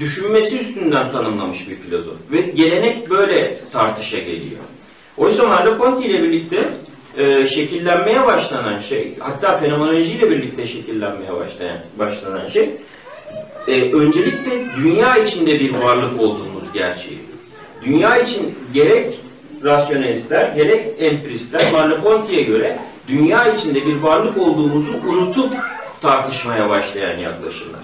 düşünmesi üstünden tanımlamış bir filozof. Ve gelenek böyle tartışa geliyor. Oysa Merleau-Ponty ile birlikte e, şekillenmeye başlanan şey, hatta fenomenoloji ile birlikte şekillenmeye başlayan, başlanan şey, e, öncelikle dünya içinde bir varlık olduğumuz gerçeği. Dünya için gerek rasyonelistler, gerek empiristler Merleau-Ponty'ye göre dünya içinde bir varlık olduğumuzu unutup tartışmaya başlayan yaklaşımlar.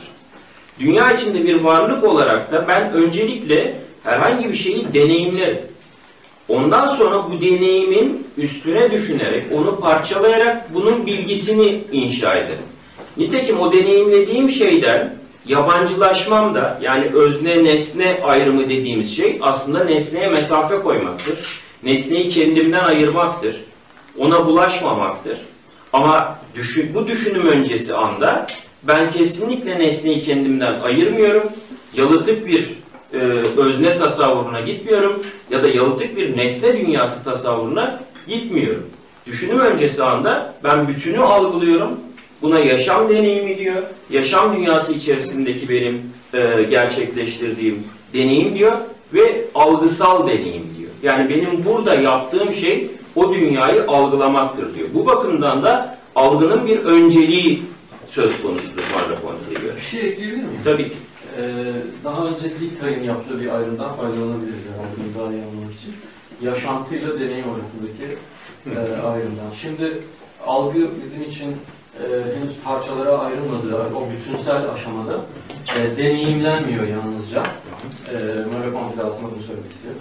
Dünya içinde bir varlık olarak da ben öncelikle herhangi bir şeyi deneyimlerim. Ondan sonra bu deneyimin üstüne düşünerek, onu parçalayarak bunun bilgisini inşa ederim. Nitekim o deneyimlediğim şeyden yabancılaşmam da yani özne nesne ayrımı dediğimiz şey aslında nesneye mesafe koymaktır. Nesneyi kendimden ayırmaktır. Ona bulaşmamaktır. Ama düşün, bu düşünüm öncesi anda ben kesinlikle nesneyi kendimden ayırmıyorum. Yalıtık bir e, özne tasavvuruna gitmiyorum ya da yalıtık bir nesne dünyası tasavvuruna gitmiyorum. Düşünüm öncesi anda ben bütünü algılıyorum. Buna yaşam deneyimi diyor. Yaşam dünyası içerisindeki benim e, gerçekleştirdiğim deneyim diyor ve algısal deneyim diyor. Yani benim burada yaptığım şey o dünyayı algılamaktır diyor. Bu bakımdan da algının bir önceliği söz konusudur Merleau-Ponty'ye göre. Bir şey ekleyebilir miyim? Tabii ki. Ee, daha önce Littay'ın yaptığı bir ayrımdan faydalanabiliriz herhalde bunu daha iyi anlamak için. Yaşantıyla deneyim arasındaki e, ayrımdan. Şimdi algı bizim için e, henüz parçalara ayrılmadığı o bütünsel aşamada e, deneyimlenmiyor yalnızca. E, Merleau-Ponty de aslında bunu söylemek istiyor.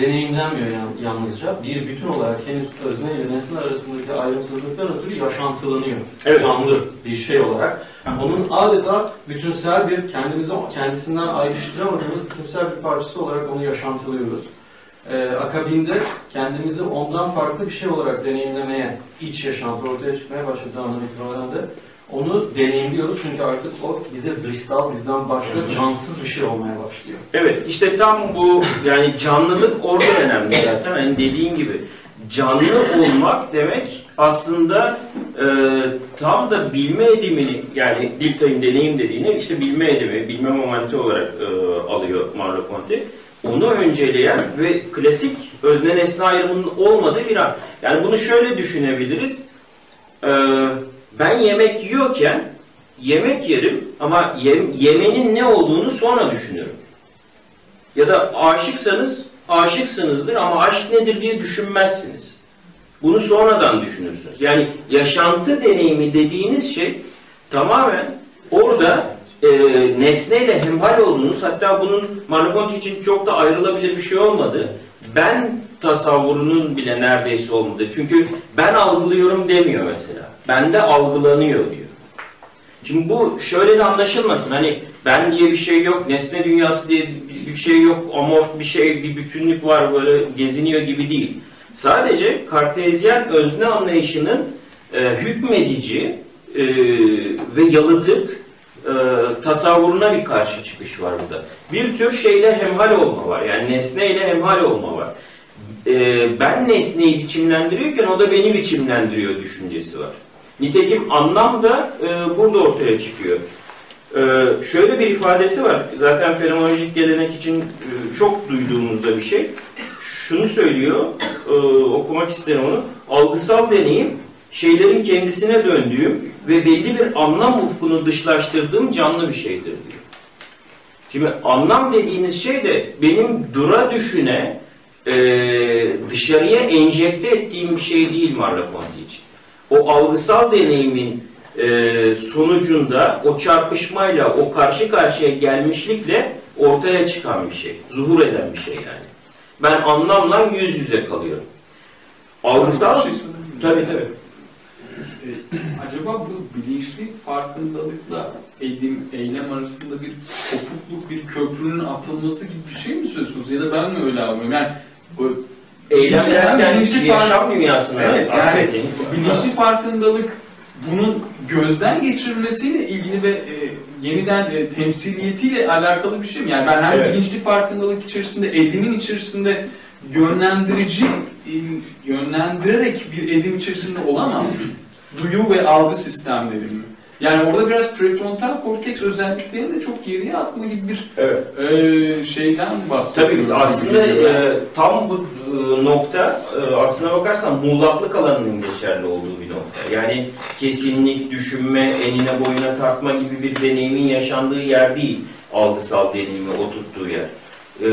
Deneyimlenmiyor yalnızca. Bir bütün olarak henüz özne ile nesne arasındaki ayrımsızlıklar ötürü yaşantılanıyor. Evet. Canlı bir şey olarak. Onun adeta bütünsel bir kendimizi kendisinden ayrıştıramadığımız bütünsel bir parçası olarak onu yaşantılıyoruz. Ee, akabinde kendimizi ondan farklı bir şey olarak deneyimlemeye, iç yaşantı ortaya çıkmaya başladığı andan itibaren de onu deneyimliyoruz çünkü artık o bize dışsal, bizden başka cansız bir şey olmaya başlıyor. Evet işte tam bu yani canlılık orada önemli zaten hani dediğin gibi canlı olmak demek aslında e, tam da bilme edimini yani Diltay'ın deneyim dediğini işte bilme edimi, bilme momenti olarak e, alıyor Merleau-Ponty. Onu önceleyen ve klasik özne nesne ayrımının olmadığı bir an. Yani bunu şöyle düşünebiliriz. E, ben yemek yiyorken yemek yerim ama yem- yemenin ne olduğunu sonra düşünürüm. Ya da aşıksanız aşıksınızdır ama aşk nedir diye düşünmezsiniz. Bunu sonradan düşünürsünüz. Yani yaşantı deneyimi dediğiniz şey tamamen orada e, nesneyle hemhal olduğunuz hatta bunun Merleau-Ponty için çok da ayrılabilir bir şey olmadı. Ben tasavvurunun bile neredeyse olmadı. Çünkü ben algılıyorum demiyor mesela. Bende algılanıyor diyor. Şimdi bu şöyle de anlaşılmasın. Hani ben diye bir şey yok, nesne dünyası diye bir şey yok, amorf bir şey, bir bütünlük var böyle geziniyor gibi değil. Sadece kartezyen özne anlayışının e, hükmedici e, ve yalıtık e, tasavvuruna bir karşı çıkış var burada. Bir tür şeyle hemhal olma var. Yani nesneyle hemhal olma var. E, ben nesneyi biçimlendiriyorken o da beni biçimlendiriyor düşüncesi var. Nitekim anlam da e, burada ortaya çıkıyor. E, şöyle bir ifadesi var. Zaten fenomenolojik gelenek için e, çok duyduğumuzda bir şey. Şunu söylüyor, e, okumak isterim onu. Algısal deneyim, şeylerin kendisine döndüğüm ve belli bir anlam ufkunu dışlaştırdığım canlı bir şeydir diyor. Şimdi anlam dediğiniz şey de benim dura düşüne, e, dışarıya enjekte ettiğim bir şey değil Merleau-Ponty için o algısal deneyimin e, sonucunda o çarpışmayla, o karşı karşıya gelmişlikle ortaya çıkan bir şey. Zuhur eden bir şey yani. Ben anlamla yüz yüze kalıyorum. Algısal... Şey? Tabii tabii. Ee, acaba bu bilinçli farkındalıkla edim, eylem arasında bir kopukluk, bir köprünün atılması gibi bir şey mi söz konusu? Ya da ben mi öyle anlıyorum? Yani bu Eylem derken bilinçli yaşam dünyasında Evet, yani bilinçli farkındalık bunun gözden geçirilmesiyle ilgili ve e, yeniden e, temsiliyetiyle alakalı bir şey mi? Yani ben hem Evet. bilinçli farkındalık içerisinde, edimin içerisinde yönlendirici, e, yönlendirerek bir edim içerisinde olamaz mı? Duyu ve algı sistemleri mi? Yani orada biraz prefrontal korteks özelliklerini de çok geriye atma gibi bir Evet. e, şeyden bahsediyoruz. Tabii aslında e, tam bu e, nokta e, aslına bakarsan muğlaklık alanının geçerli olduğu bir nokta. Yani kesinlik, düşünme, enine boyuna tartma gibi bir deneyimin yaşandığı yer değil algısal deneyimi oturttuğu yer. E,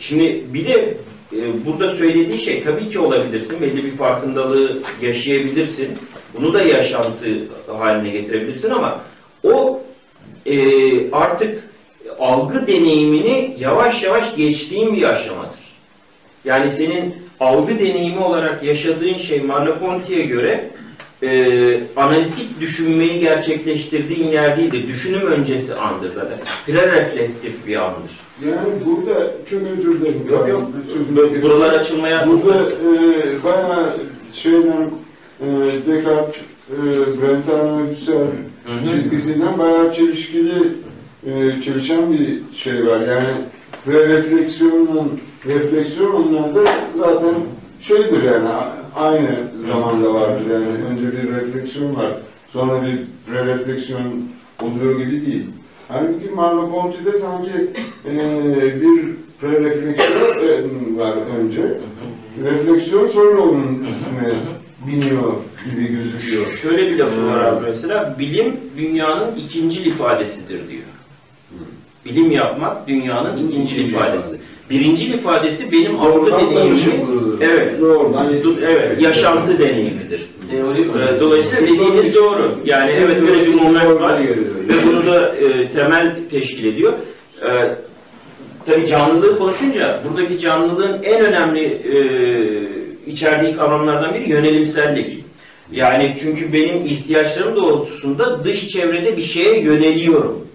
şimdi bir de e, burada söylediği şey tabii ki olabilirsin, belli bir farkındalığı yaşayabilirsin. Bunu da yaşantı haline getirebilirsin ama o e, artık algı deneyimini yavaş yavaş geçtiğin bir aşamadır. Yani senin algı deneyimi olarak yaşadığın şey Merleau-Ponty'ye göre e, analitik düşünmeyi gerçekleştirdiğin yer değildir. Düşünüm öncesi andır zaten. Prereflektif bir andır. Yani burada çok özür dilerim. Yok yok. Sözünü. Buralar açılmaya... Burada e, bayağı şeyden e, Descartes, e, Brentano hı. çizgisinden bayağı çelişkili e, çelişen bir şey var. Yani ve refleksiyonun refleksiyon onlarda zaten şeydir yani aynı zamanda vardır yani önce bir refleksiyon var sonra bir pre-refleksiyon oluyor gibi değil. Halbuki Merleau-Ponty'de sanki e, bir pre-refleksiyon var önce. Refleksiyon sonra onun üstüne biniyor gibi gözüküyor. Şöyle bir lafı var abi mesela, bilim dünyanın ikincil ifadesidir diyor. Bilim yapmak dünyanın ikincil ifadesidir. Birincil ifadesi benim deneyimimin, danışıklığı. evet, evet, yaşantı deneyimidir. Teori Ee, Dolayısıyla dediğiniz doğru. Yani evet böyle bir moment var ve bunu da e, temel teşkil ediyor. Ee, tabii canlılığı konuşunca buradaki canlılığın en önemli e, içerdiği kavramlardan biri yönelimsellik. Yani çünkü benim ihtiyaçlarım doğrultusunda dış çevrede bir şeye yöneliyorum.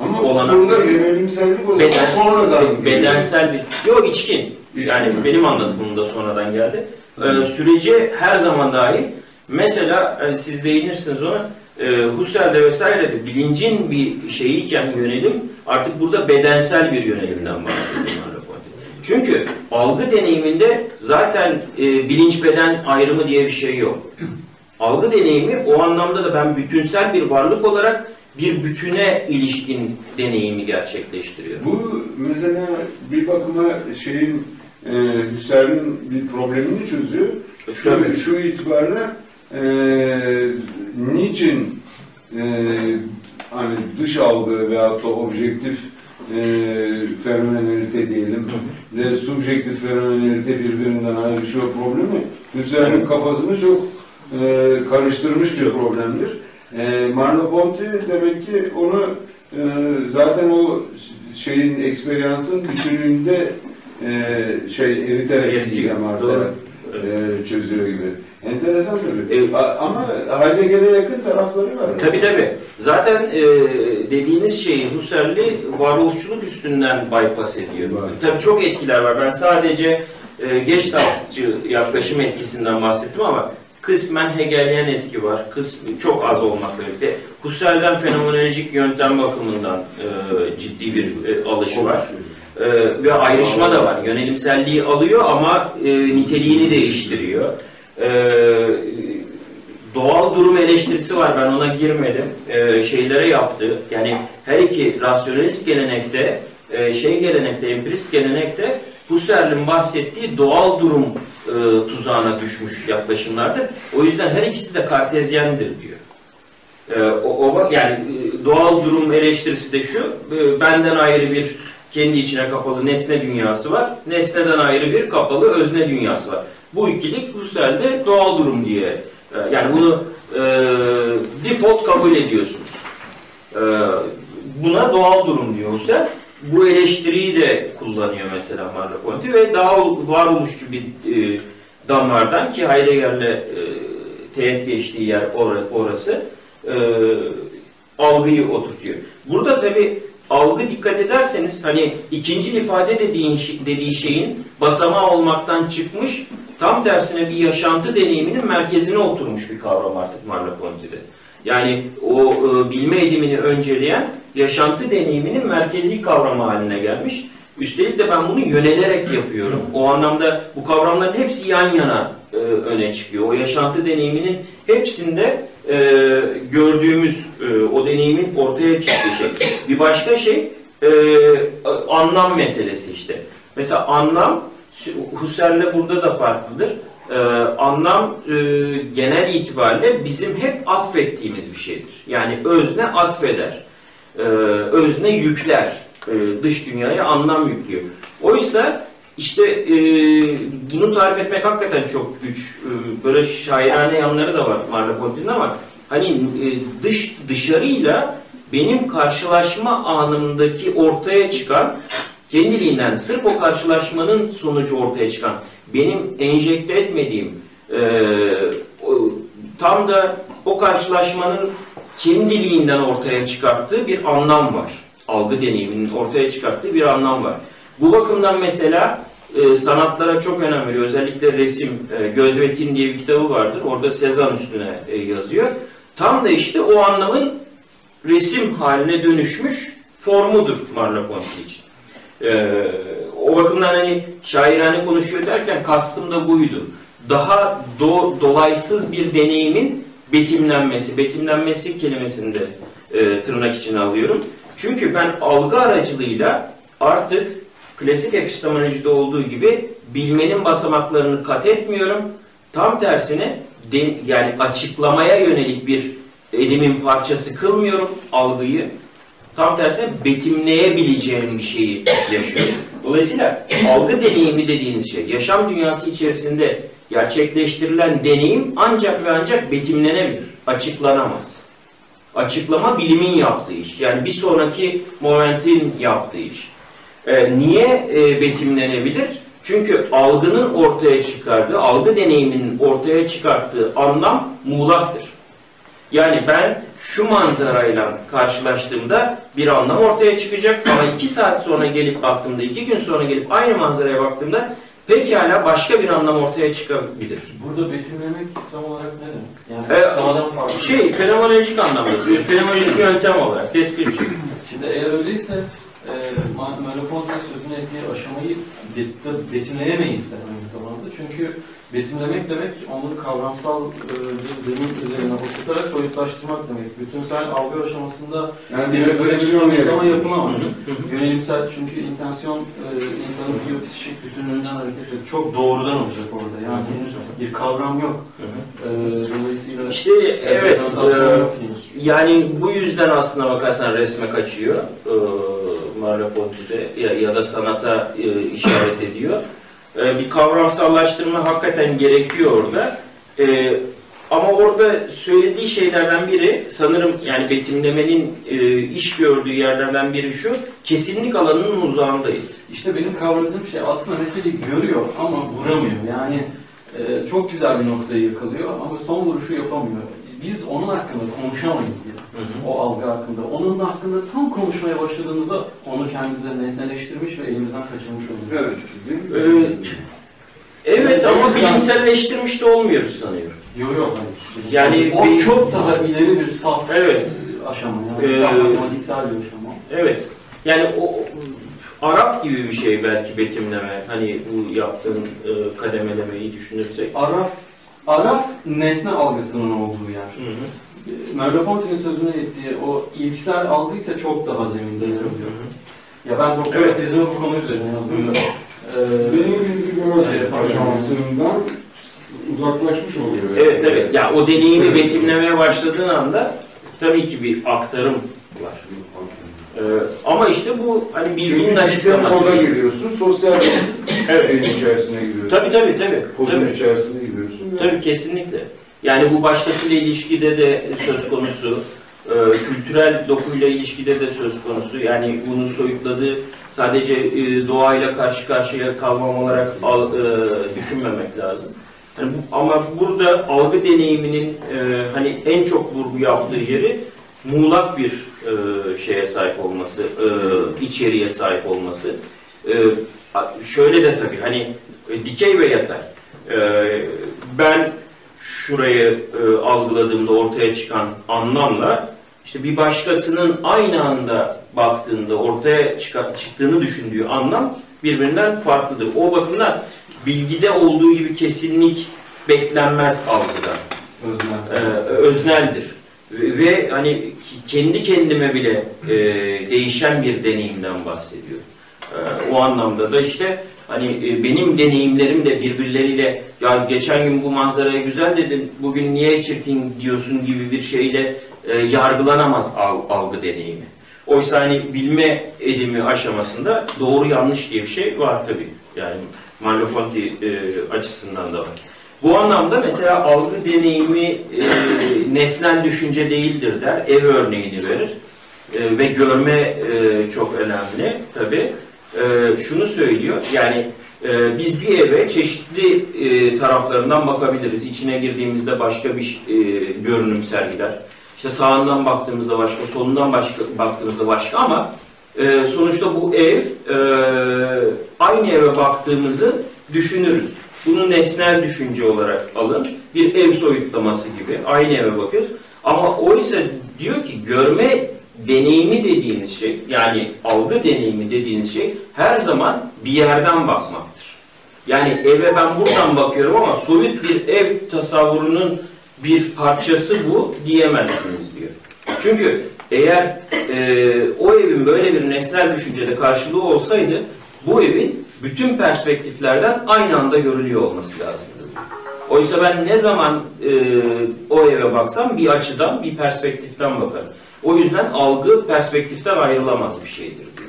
Ama Olanak. burada yönelimsellik o zaman Beden, sonradan bedensel bir... Yok içkin. Yani benim anladığım da sonradan geldi. Ee, süreci her zaman dahil. Mesela hani siz değinirsiniz ona. E, Husserl'de vesairede bilincin bir şeyiyken yönelim artık burada bedensel bir yönelimden bahsediyorum. Çünkü algı deneyiminde zaten e, bilinç beden ayrımı diye bir şey yok. Algı deneyimi o anlamda da ben bütünsel bir varlık olarak bir bütüne ilişkin deneyimi gerçekleştiriyor. Bu mesela bir bakıma şeyin e, Hüsser'in bir problemini çözüyor. Tabii. Şu, şu itibarla e, niçin e, hani dış algı veyahut da objektif e, fenomenalite diyelim ve subjektif fenomenalite birbirinden ayrışıyor problemi Hüsser'in kafasını çok e, karıştırmış bir problemdir. E, Merleau-Ponty demek ki onu e, zaten o şeyin eksperyansın bütününde e, şey eriterek doğru. e, çözüyor gibi. Enteresan tabii. A- Ama Heidegger'e yakın tarafları var. Tabii tabii. Zaten e, dediğiniz şeyi Husserl'i varoluşçuluk üstünden bypass ediyor. Var. Tabii çok etkiler var. Ben sadece e, Gestaltçı yaklaşım etkisinden bahsettim ama kısmen Hegelian etki var. Kıs, çok az olmakla birlikte. Husserl'den fenomenolojik yöntem bakımından e, ciddi bir e, alışı var. E, ve ayrışma da var. Yönelimselliği alıyor ama e, niteliğini değiştiriyor. E, doğal durum eleştirisi var. Ben ona girmedim. E, şeylere yaptı. Yani her iki rasyonelist gelenekte, e, şey gelenekte, empirist gelenekte Husserl'in bahsettiği doğal durum e, tuzağına düşmüş yaklaşımlardır. O yüzden her ikisi de kartezyendir diyor. E, o, o yani e, doğal durum eleştirisi de şu, e, benden ayrı bir kendi içine kapalı nesne dünyası var, nesneden ayrı bir kapalı özne dünyası var. Bu ikilik Husserl'de doğal durum diye, e, yani bunu e, default kabul ediyorsunuz. E, buna doğal durum diyor Husserl. Bu eleştiriyi de kullanıyor mesela Merleau-Ponty ve daha varoluşçu bir e, damardan ki Heidegger'le e, teğet geçtiği yer or- orası e, algıyı oturtuyor. Burada tabi algı dikkat ederseniz hani ikinci ifade dediğin, dediği şeyin basamağı olmaktan çıkmış tam tersine bir yaşantı deneyiminin merkezine oturmuş bir kavram artık Merleau-Ponty'de. Yani o e, bilme edimini önceleyen yaşantı deneyiminin merkezi kavramı haline gelmiş. Üstelik de ben bunu yönelerek yapıyorum. O anlamda bu kavramların hepsi yan yana e, öne çıkıyor. O yaşantı deneyiminin hepsinde e, gördüğümüz e, o deneyimin ortaya çıktığı şey. Bir başka şey e, anlam meselesi işte. Mesela anlam Husserl'le burada da farklıdır. Ee, anlam e, genel itibariyle bizim hep atfettiğimiz bir şeydir. Yani özne atfeder. Ee, özne yükler. Ee, dış dünyaya anlam yüklüyor. Oysa işte e, bunu tarif etmek hakikaten çok güç. Ee, böyle şairane yanları da var Marla ama hani e, dış dışarıyla benim karşılaşma anımdaki ortaya çıkan kendiliğinden sırf o karşılaşmanın sonucu ortaya çıkan benim enjekte etmediğim e, o, tam da o karşılaşmanın kendiliğinden ortaya çıkarttığı bir anlam var. Algı deneyiminin ortaya çıkarttığı bir anlam var. Bu bakımdan mesela e, sanatlara çok önem veriyor. Özellikle resim, e, Göz ve Tin diye bir kitabı vardır. Orada Sezan üstüne e, yazıyor. Tam da işte o anlamın resim haline dönüşmüş formudur Merleau-Ponty için. Ee, o bakımdan hani şairane konuşuyor derken kastım da buydu. Daha do, dolaysız bir deneyimin betimlenmesi, betimlenmesi kelimesini de e, tırnak içine alıyorum. Çünkü ben algı aracılığıyla artık klasik epistemolojide olduğu gibi bilmenin basamaklarını kat etmiyorum. Tam tersine yani açıklamaya yönelik bir elimin parçası kılmıyorum algıyı tam tersine betimleyebileceğim bir şeyi yaşıyorum. Dolayısıyla algı deneyimi dediğiniz şey, yaşam dünyası içerisinde gerçekleştirilen deneyim ancak ve ancak betimlenebilir, açıklanamaz. Açıklama bilimin yaptığı iş. Yani bir sonraki momentin yaptığı iş. E, niye e, betimlenebilir? Çünkü algının ortaya çıkardığı, algı deneyiminin ortaya çıkarttığı anlam muğlaktır. Yani ben şu manzarayla karşılaştığımda bir anlam ortaya çıkacak ama iki saat sonra gelip baktığımda, iki gün sonra gelip aynı manzaraya baktığımda pekala başka bir anlam ortaya çıkabilir. Burada betimlemek tam olarak ne demek? Yani Ee, tamamen farklı. Şey, fenomenolojik anlamda, bir fenomenolojik yöntem olarak, description. Şimdi eğer öyleyse e, Ma- Merleau-Ponty sözünü ettiği aşamayı bet- betimleyemeyiz de aynı zamanda. Çünkü betimlemek demek onları kavramsal e, bir zemin üzerine oturtarak soyutlaştırmak demek. Bütünsel algı aşamasında Yani bir bir böyle bir yani. yapılamaz. Yönelimsel çünkü intensiyon e, insanın biyopsişik bütünlüğünden hareket ediyor. Çok doğrudan olacak orada. Yani henüz bir kavram yok. E, dolayısıyla İşte evet, e, yok henüz. yani bu yüzden aslına bakarsan resme kaçıyor e, Merleau-Ponty'de ya, ya da sanata e, işaret ediyor. E, bir kavramsallaştırma hakikaten gerekiyor orada. E, ama orada söylediği şeylerden biri sanırım yani betimlemenin e, iş gördüğü yerlerden biri şu, kesinlik alanının uzağındayız. İşte benim kavradığım şey aslında meseleyi görüyor ama vuramıyor. Yani e, çok güzel bir noktayı yakalıyor ama son vuruşu yapamıyor. Biz onun hakkında konuşamayız bile. O algı hakkında. Onun hakkında tam konuşmaya başladığımızda onu kendimize nesneleştirmiş ve elimizden kaçırmış oluyoruz. Evet. Ee, evet ama bilimselleştirmiş de olmuyoruz sanıyorum. Yok yok hayır. Yani o bir- çok daha ileri bir saf Evet. aşama. Yani Ee, saf matematiksel bir aşama. Evet. Yani o Araf gibi bir şey belki betimleme. Hani bu yaptığın e, kademelemeyi düşünürsek. Araf, Araf nesne algısının olduğu yer. Hı hı. Merleau-Ponty'nin sözünü ettiği o ilksel algı ise çok daha zeminde yer alıyor. Hı Ya ben doktora Evet. tezimi bu konu üzerine yazdım. Ee, Benim bilgi Evet. aşamasından uzaklaşmış oluyor. Evet evet. Ya o deneyimi betimlemeye başladığın anda tabii ki bir aktarım var. Ee, ama işte bu hani bilginin açıklaması koda değil. giriyorsun, sosyal Evet. içerisine giriyorsun. Tabii tabii tabii. Kodun tabii. içerisine giriyorsun. ve- Tabii kesinlikle. Yani bu başkasıyla ilişkide de söz konusu, e, kültürel dokuyla ilişkide de söz konusu. Yani bunun soyutladığı sadece e, doğayla karşı karşıya kalmam olarak al, e, düşünmemek lazım. Yani bu- ama burada algı deneyiminin e, hani en çok vurgu yaptığı yeri muğlak bir e, şeye sahip olması, e, içeriğe sahip olması. E, şöyle de tabii hani e, dikey ve yatay. E, ben şurayı e, algıladığımda ortaya çıkan anlamla işte bir başkasının aynı anda baktığında ortaya çıka- çıktığını düşündüğü anlam birbirinden farklıdır. O bakımdan bilgide olduğu gibi kesinlik beklenmez algıda. Öznel. Ee, özneldir. Ve, hani kendi kendime bile e, değişen bir deneyimden bahsediyor. Ee, o anlamda da işte hani e, benim deneyimlerim de birbirleriyle ya geçen gün bu manzaraya güzel dedin bugün niye çirkin diyorsun gibi bir şeyle e, yargılanamaz al- algı deneyimi. Oysa hani bilme edimi aşamasında doğru yanlış diye bir şey var tabii. Yani Merleau-Ponty e, açısından da var. Bu anlamda mesela algı deneyimi e, nesnel düşünce değildir der. Ev örneğini verir. E, ve görme e, çok önemli tabii. E, şunu söylüyor. Yani e, biz bir eve çeşitli e, taraflarından bakabiliriz. İçine girdiğimizde başka bir e, görünüm sergiler. İşte sağından baktığımızda başka, solundan başka baktığımızda başka ama e, sonuçta bu ev e, aynı eve baktığımızı düşünürüz. Bunu nesnel düşünce olarak alın. Bir ev soyutlaması gibi aynı eve bakıyoruz. Ama oysa diyor ki görme deneyimi dediğiniz şey yani algı deneyimi dediğiniz şey her zaman bir yerden bakmaktır. Yani eve ben buradan bakıyorum ama soyut bir ev tasavvurunun bir parçası bu diyemezsiniz diyor. Çünkü eğer e, o evin böyle bir nesnel düşüncede karşılığı olsaydı bu evin bütün perspektiflerden aynı anda görülüyor olması lazımdı. Oysa ben ne zaman e, o eve baksam bir açıdan, bir perspektiften bakarım. O yüzden algı perspektiften ayrılamaz bir şeydir diyor.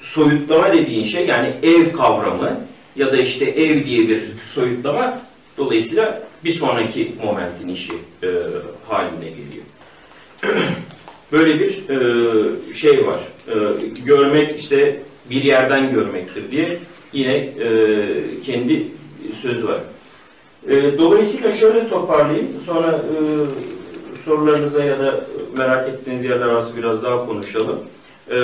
Soyutlama dediğin şey yani ev kavramı ya da işte ev diye bir soyutlama dolayısıyla bir sonraki momentin işi e, haline geliyor. Böyle bir e, şey var. E, görmek işte bir yerden görmektir diye yine e, kendi sözü var. E, dolayısıyla şöyle toparlayayım, sonra e, sorularınıza ya da merak ettiğiniz yerler arası biraz daha konuşalım. E,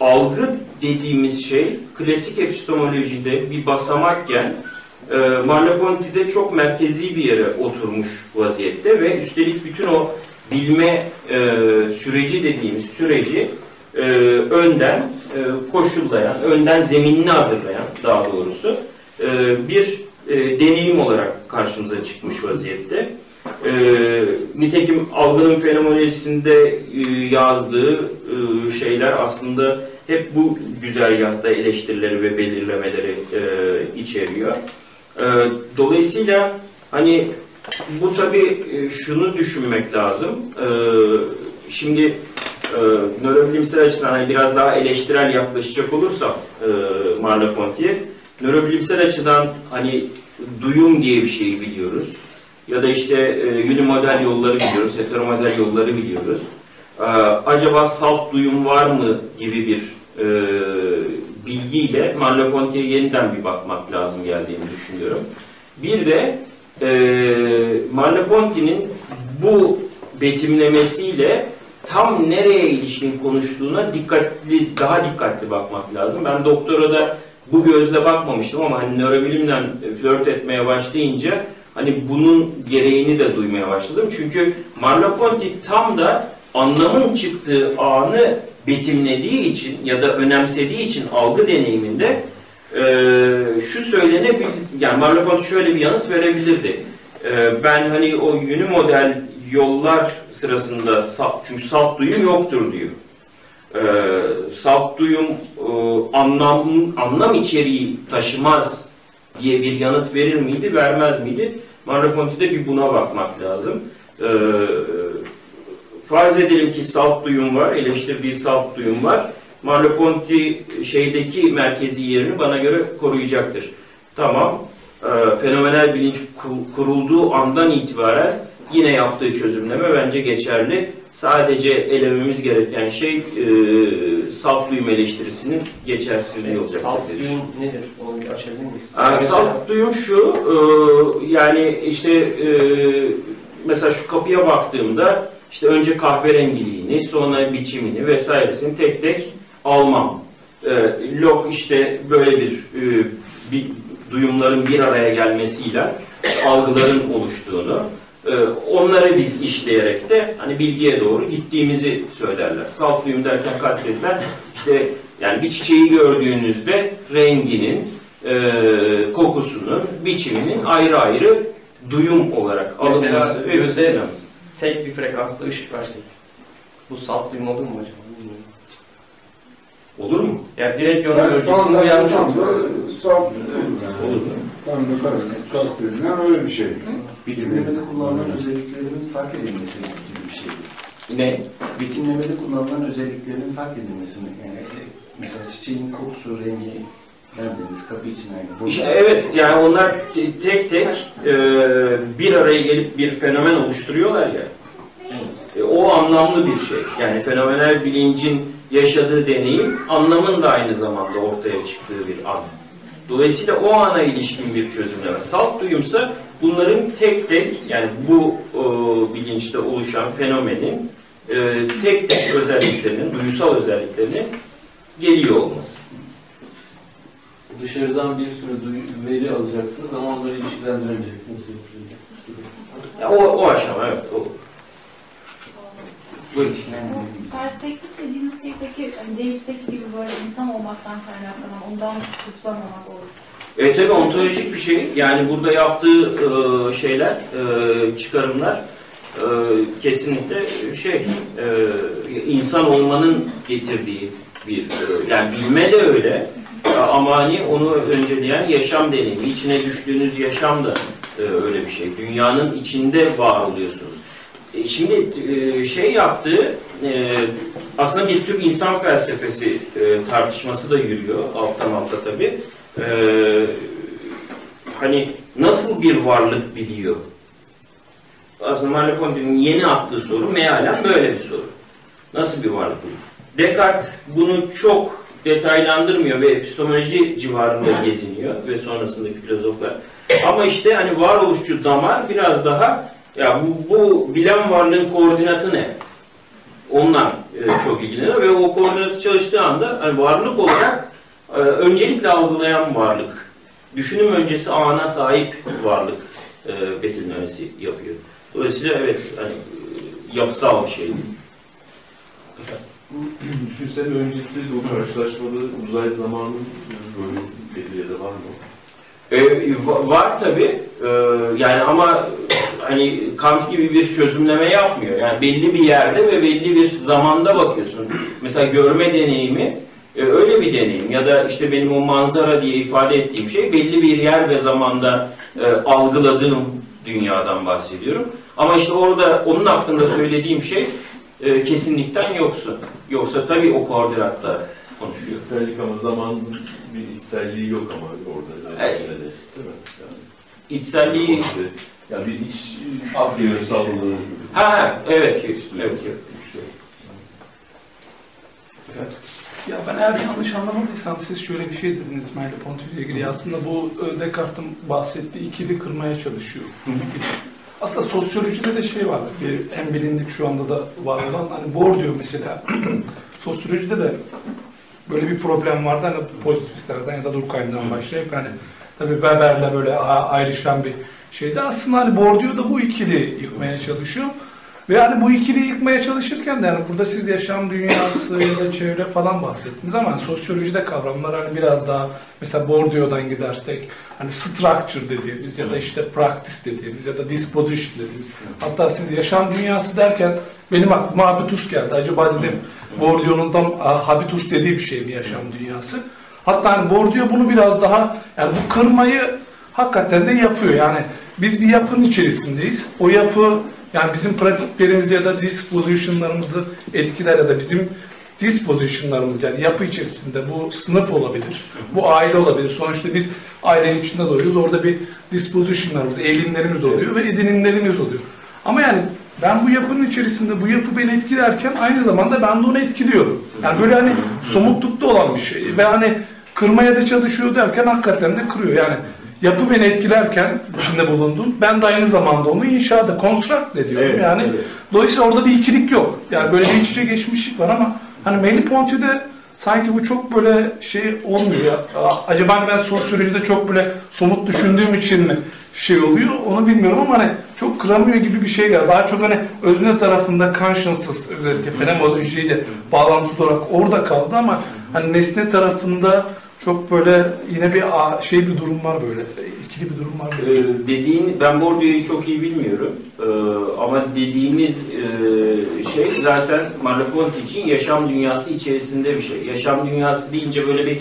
algı dediğimiz şey klasik epistemolojide bir basamakken e, Merleau-Ponty'de çok merkezi bir yere oturmuş vaziyette ve üstelik bütün o bilme e, süreci dediğimiz süreci e, önden e, koşullayan, önden zeminini hazırlayan daha doğrusu e, bir e, deneyim olarak karşımıza çıkmış vaziyette. E, nitekim algının fenomenolojisinde e, yazdığı e, şeyler aslında hep bu güzergahta eleştirileri ve belirlemeleri e, içeriyor. E, dolayısıyla hani bu tabii e, şunu düşünmek lazım. E, şimdi e, nörobilimsel açıdan hani biraz daha eleştirel yaklaşacak olursam e, Merleau-Ponty'ye nörobilimsel açıdan hani duyum diye bir şeyi biliyoruz. Ya da işte e, unimodel yolları biliyoruz, heteromodel yolları biliyoruz. E, acaba salt duyum var mı gibi bir e, bilgiyle Merleau-Ponty'ye yeniden bir bakmak lazım geldiğini düşünüyorum. Bir de e, Merleau-Ponty'nin bu betimlemesiyle tam nereye ilişkin konuştuğuna dikkatli, daha dikkatli bakmak lazım. Ben doktora bu gözle bakmamıştım ama hani nörobilimle flört etmeye başlayınca hani bunun gereğini de duymaya başladım. Çünkü Merleau-Ponty tam da anlamın çıktığı anı betimlediği için ya da önemsediği için algı deneyiminde e, şu söylenebilir, yani Merleau-Ponty şöyle bir yanıt verebilirdi. E, ben hani o yünü model yollar sırasında salt, çünkü salt duyum yoktur diyor. E, salt duyum e, anlam, anlam içeriği taşımaz diye bir yanıt verir miydi, vermez miydi? Merleau-Ponty'de bir buna bakmak lazım. E, farz edelim ki salt duyum var, eleştirdiği salt duyum var. Merleau-Ponty şeydeki merkezi yerini bana göre koruyacaktır. Tamam, e, fenomenal bilinç ku- kurulduğu andan itibaren yine yaptığı çözümleme bence geçerli. Sadece elememiz gereken şey e, salt duyum eleştirisinin geçersizliği olacak. Salt duyum nedir? Onu açabilir miyiz? Salt duyum şu, e, yani işte e, mesela şu kapıya baktığımda işte önce kahverengiliğini, sonra biçimini vesairesini tek tek almam. E, lok işte böyle bir, e, bir duyumların bir araya gelmesiyle algıların oluştuğunu, onları biz işleyerek de hani bilgiye doğru gittiğimizi söylerler. Salt duyum derken kastedilen işte yani bir çiçeği gördüğünüzde renginin, e, kokusunun, biçiminin ayrı ayrı duyum olarak alınması ve göze-. Tek bir frekansta ışık versek. Bu salt duyum olur mu acaba? Olur mu? Yani direkt Tam da oluruz. salt- Olur mu? Tam da kast- kastedilen öyle bir şey. Betimlemede kullanılan özelliklerinin fark edilmesi gibi bir şey. Ne? Betimlemede kullanılan özelliklerin fark edilmesi mi? Yani e, mesela çiçeğin kokusu, rengi, neredeniz kapı için aynı. İşte evet yani onlar te- tek tek e, bir araya gelip bir fenomen oluşturuyorlar ya. E, o anlamlı bir şey. Yani fenomenal bilincin yaşadığı deneyim anlamın da aynı zamanda ortaya çıktığı bir an. Dolayısıyla o ana ilişkin bir çözümleme. Salt duyumsa bunların tek tek yani bu e, bilinçte oluşan fenomenin e, tek tek özelliklerinin, duysal özelliklerinin geliyor olması. Dışarıdan bir sürü duyu- veri alacaksınız ama onları ilişkilendiremeyeceksiniz. Ya o, o aşama evet. O. Buyurun. Perspektif dediğimiz şey peki hani James'teki gibi böyle insan olmaktan kaynaklanan, ondan kutsamamak olur. E tabi ontolojik bir şey. Yani burada yaptığı e, şeyler, e, çıkarımlar e, kesinlikle şey, e, insan olmanın getirdiği bir, e, yani bilme de öyle. Ama hani onu önceleyen yaşam deneyimi, içine düştüğünüz yaşam da e, öyle bir şey. Dünyanın içinde var oluyorsunuz. E, Şimdi e, şey yaptığı e, aslında bir tür insan felsefesi tartışması da yürüyor alttan alta tabii. Ee, hani nasıl bir varlık biliyor? Aslında Merleau-Ponty'nin yeni attığı soru mealen böyle bir soru. Nasıl bir varlık biliyor? Descartes bunu çok detaylandırmıyor ve epistemoloji civarında geziniyor ve sonrasındaki filozoflar. Ama işte hani varoluşçu damar biraz daha ya bu, bu bilen varlığın koordinatı ne? Ondan e, çok ilgileniyor ve o koordinatı çalıştığı anda hani varlık olarak e, öncelikle algılayan varlık. Düşünüm öncesi ana sahip varlık e, betimlemesi yapıyor. Dolayısıyla evet hani e, yapısal bir şey değil. Düşünsel öncesi bu karşılaşmada uzay zamanın ya da var mı? E, va- var tabi yani ama hani Kant gibi bir çözümleme yapmıyor. Yani belli bir yerde ve belli bir zamanda bakıyorsun. Mesela görme deneyimi e, öyle bir deneyim ya da işte benim o manzara diye ifade ettiğim şey belli bir yer ve zamanda e, algıladığım dünyadan bahsediyorum. Ama işte orada onun hakkında söylediğim şey e, kesinlikten yoksun. Yoksa tabii o koordinatlar konuşuyor. İçsellik ama zamanın bir içselliği yok ama orada. Evet. Değil mi? Yani, İçselliği yani bir iç akliyosallığı. Ha, ha evet, evet, evet. Ya ben eğer yanlış anlamadıysam siz şöyle bir şey dediniz Merleau-Ponty ile ilgili. Aslında bu e, Descartes'in bahsettiği ikili kırmaya çalışıyor. Aslında sosyolojide de şey var. Bir, en bilindik şu anda da var olan hani Bourdieu mesela. sosyolojide de böyle bir problem vardı. Hani pozitivistlerden ya da Durkheim'den başlayıp hani tabii Weber'le böyle ayrışan bir şeydi. Aslında hani Bourdieu da bu ikili yıkmaya çalışıyor. Ve yani bu ikiliyi yıkmaya çalışırken de yani burada siz yaşam dünyası ya da çevre falan bahsettiniz ama hani sosyolojide kavramlar hani biraz daha mesela Bourdieu'dan gidersek hani structure dediğimiz ya da işte practice dediğimiz ya da disposition dediğimiz hatta siz yaşam dünyası derken benim aklıma habitus geldi. Acaba dedim Bourdieu'nun tam habitus dediği bir şey mi yaşam dünyası? Hatta hani Bourdieu bunu biraz daha yani bu kırmayı hakikaten de yapıyor. Yani biz bir yapının içerisindeyiz. O yapı yani bizim pratiklerimizi ya da dispositionlarımızı etkiler ya da bizim dispositionlarımız yani yapı içerisinde bu sınıf olabilir, bu aile olabilir. Sonuçta biz ailenin içinde doğuyoruz. Orada bir dispositionlarımız, eğilimlerimiz oluyor ve edinimlerimiz oluyor. Ama yani ben bu yapının içerisinde bu yapı beni etkilerken aynı zamanda ben de onu etkiliyorum. Yani böyle hani somutlukta olan bir şey ve hani kırmaya da çalışıyor derken hakikaten de kırıyor. Yani yapı beni etkilerken içinde bulundum. Ben de aynı zamanda onu inşaata, construct ediyorum. Evet, yani evet. dolayısıyla orada bir ikilik yok. Yani böyle bir iç içe geçmişlik var ama hani Merleau-Ponty'de sanki bu çok böyle şey olmuyor ya. Acaba hani ben sosyolojide çok böyle somut düşündüğüm için mi şey oluyor onu bilmiyorum ama hani çok kıramıyor gibi bir şey geldi. Daha çok hani özne tarafında consciences özellikle fenomenolojiyle bağlantılı olarak orada kaldı ama hani nesne tarafında çok böyle yine bir şey bir durum var böyle. ikili bir durum var Ee, dediğin, ben Bourdieu'yu çok iyi bilmiyorum Ee, ama dediğimiz e, şey zaten Merleau-Ponty için yaşam dünyası içerisinde bir şey. Yaşam dünyası deyince böyle bir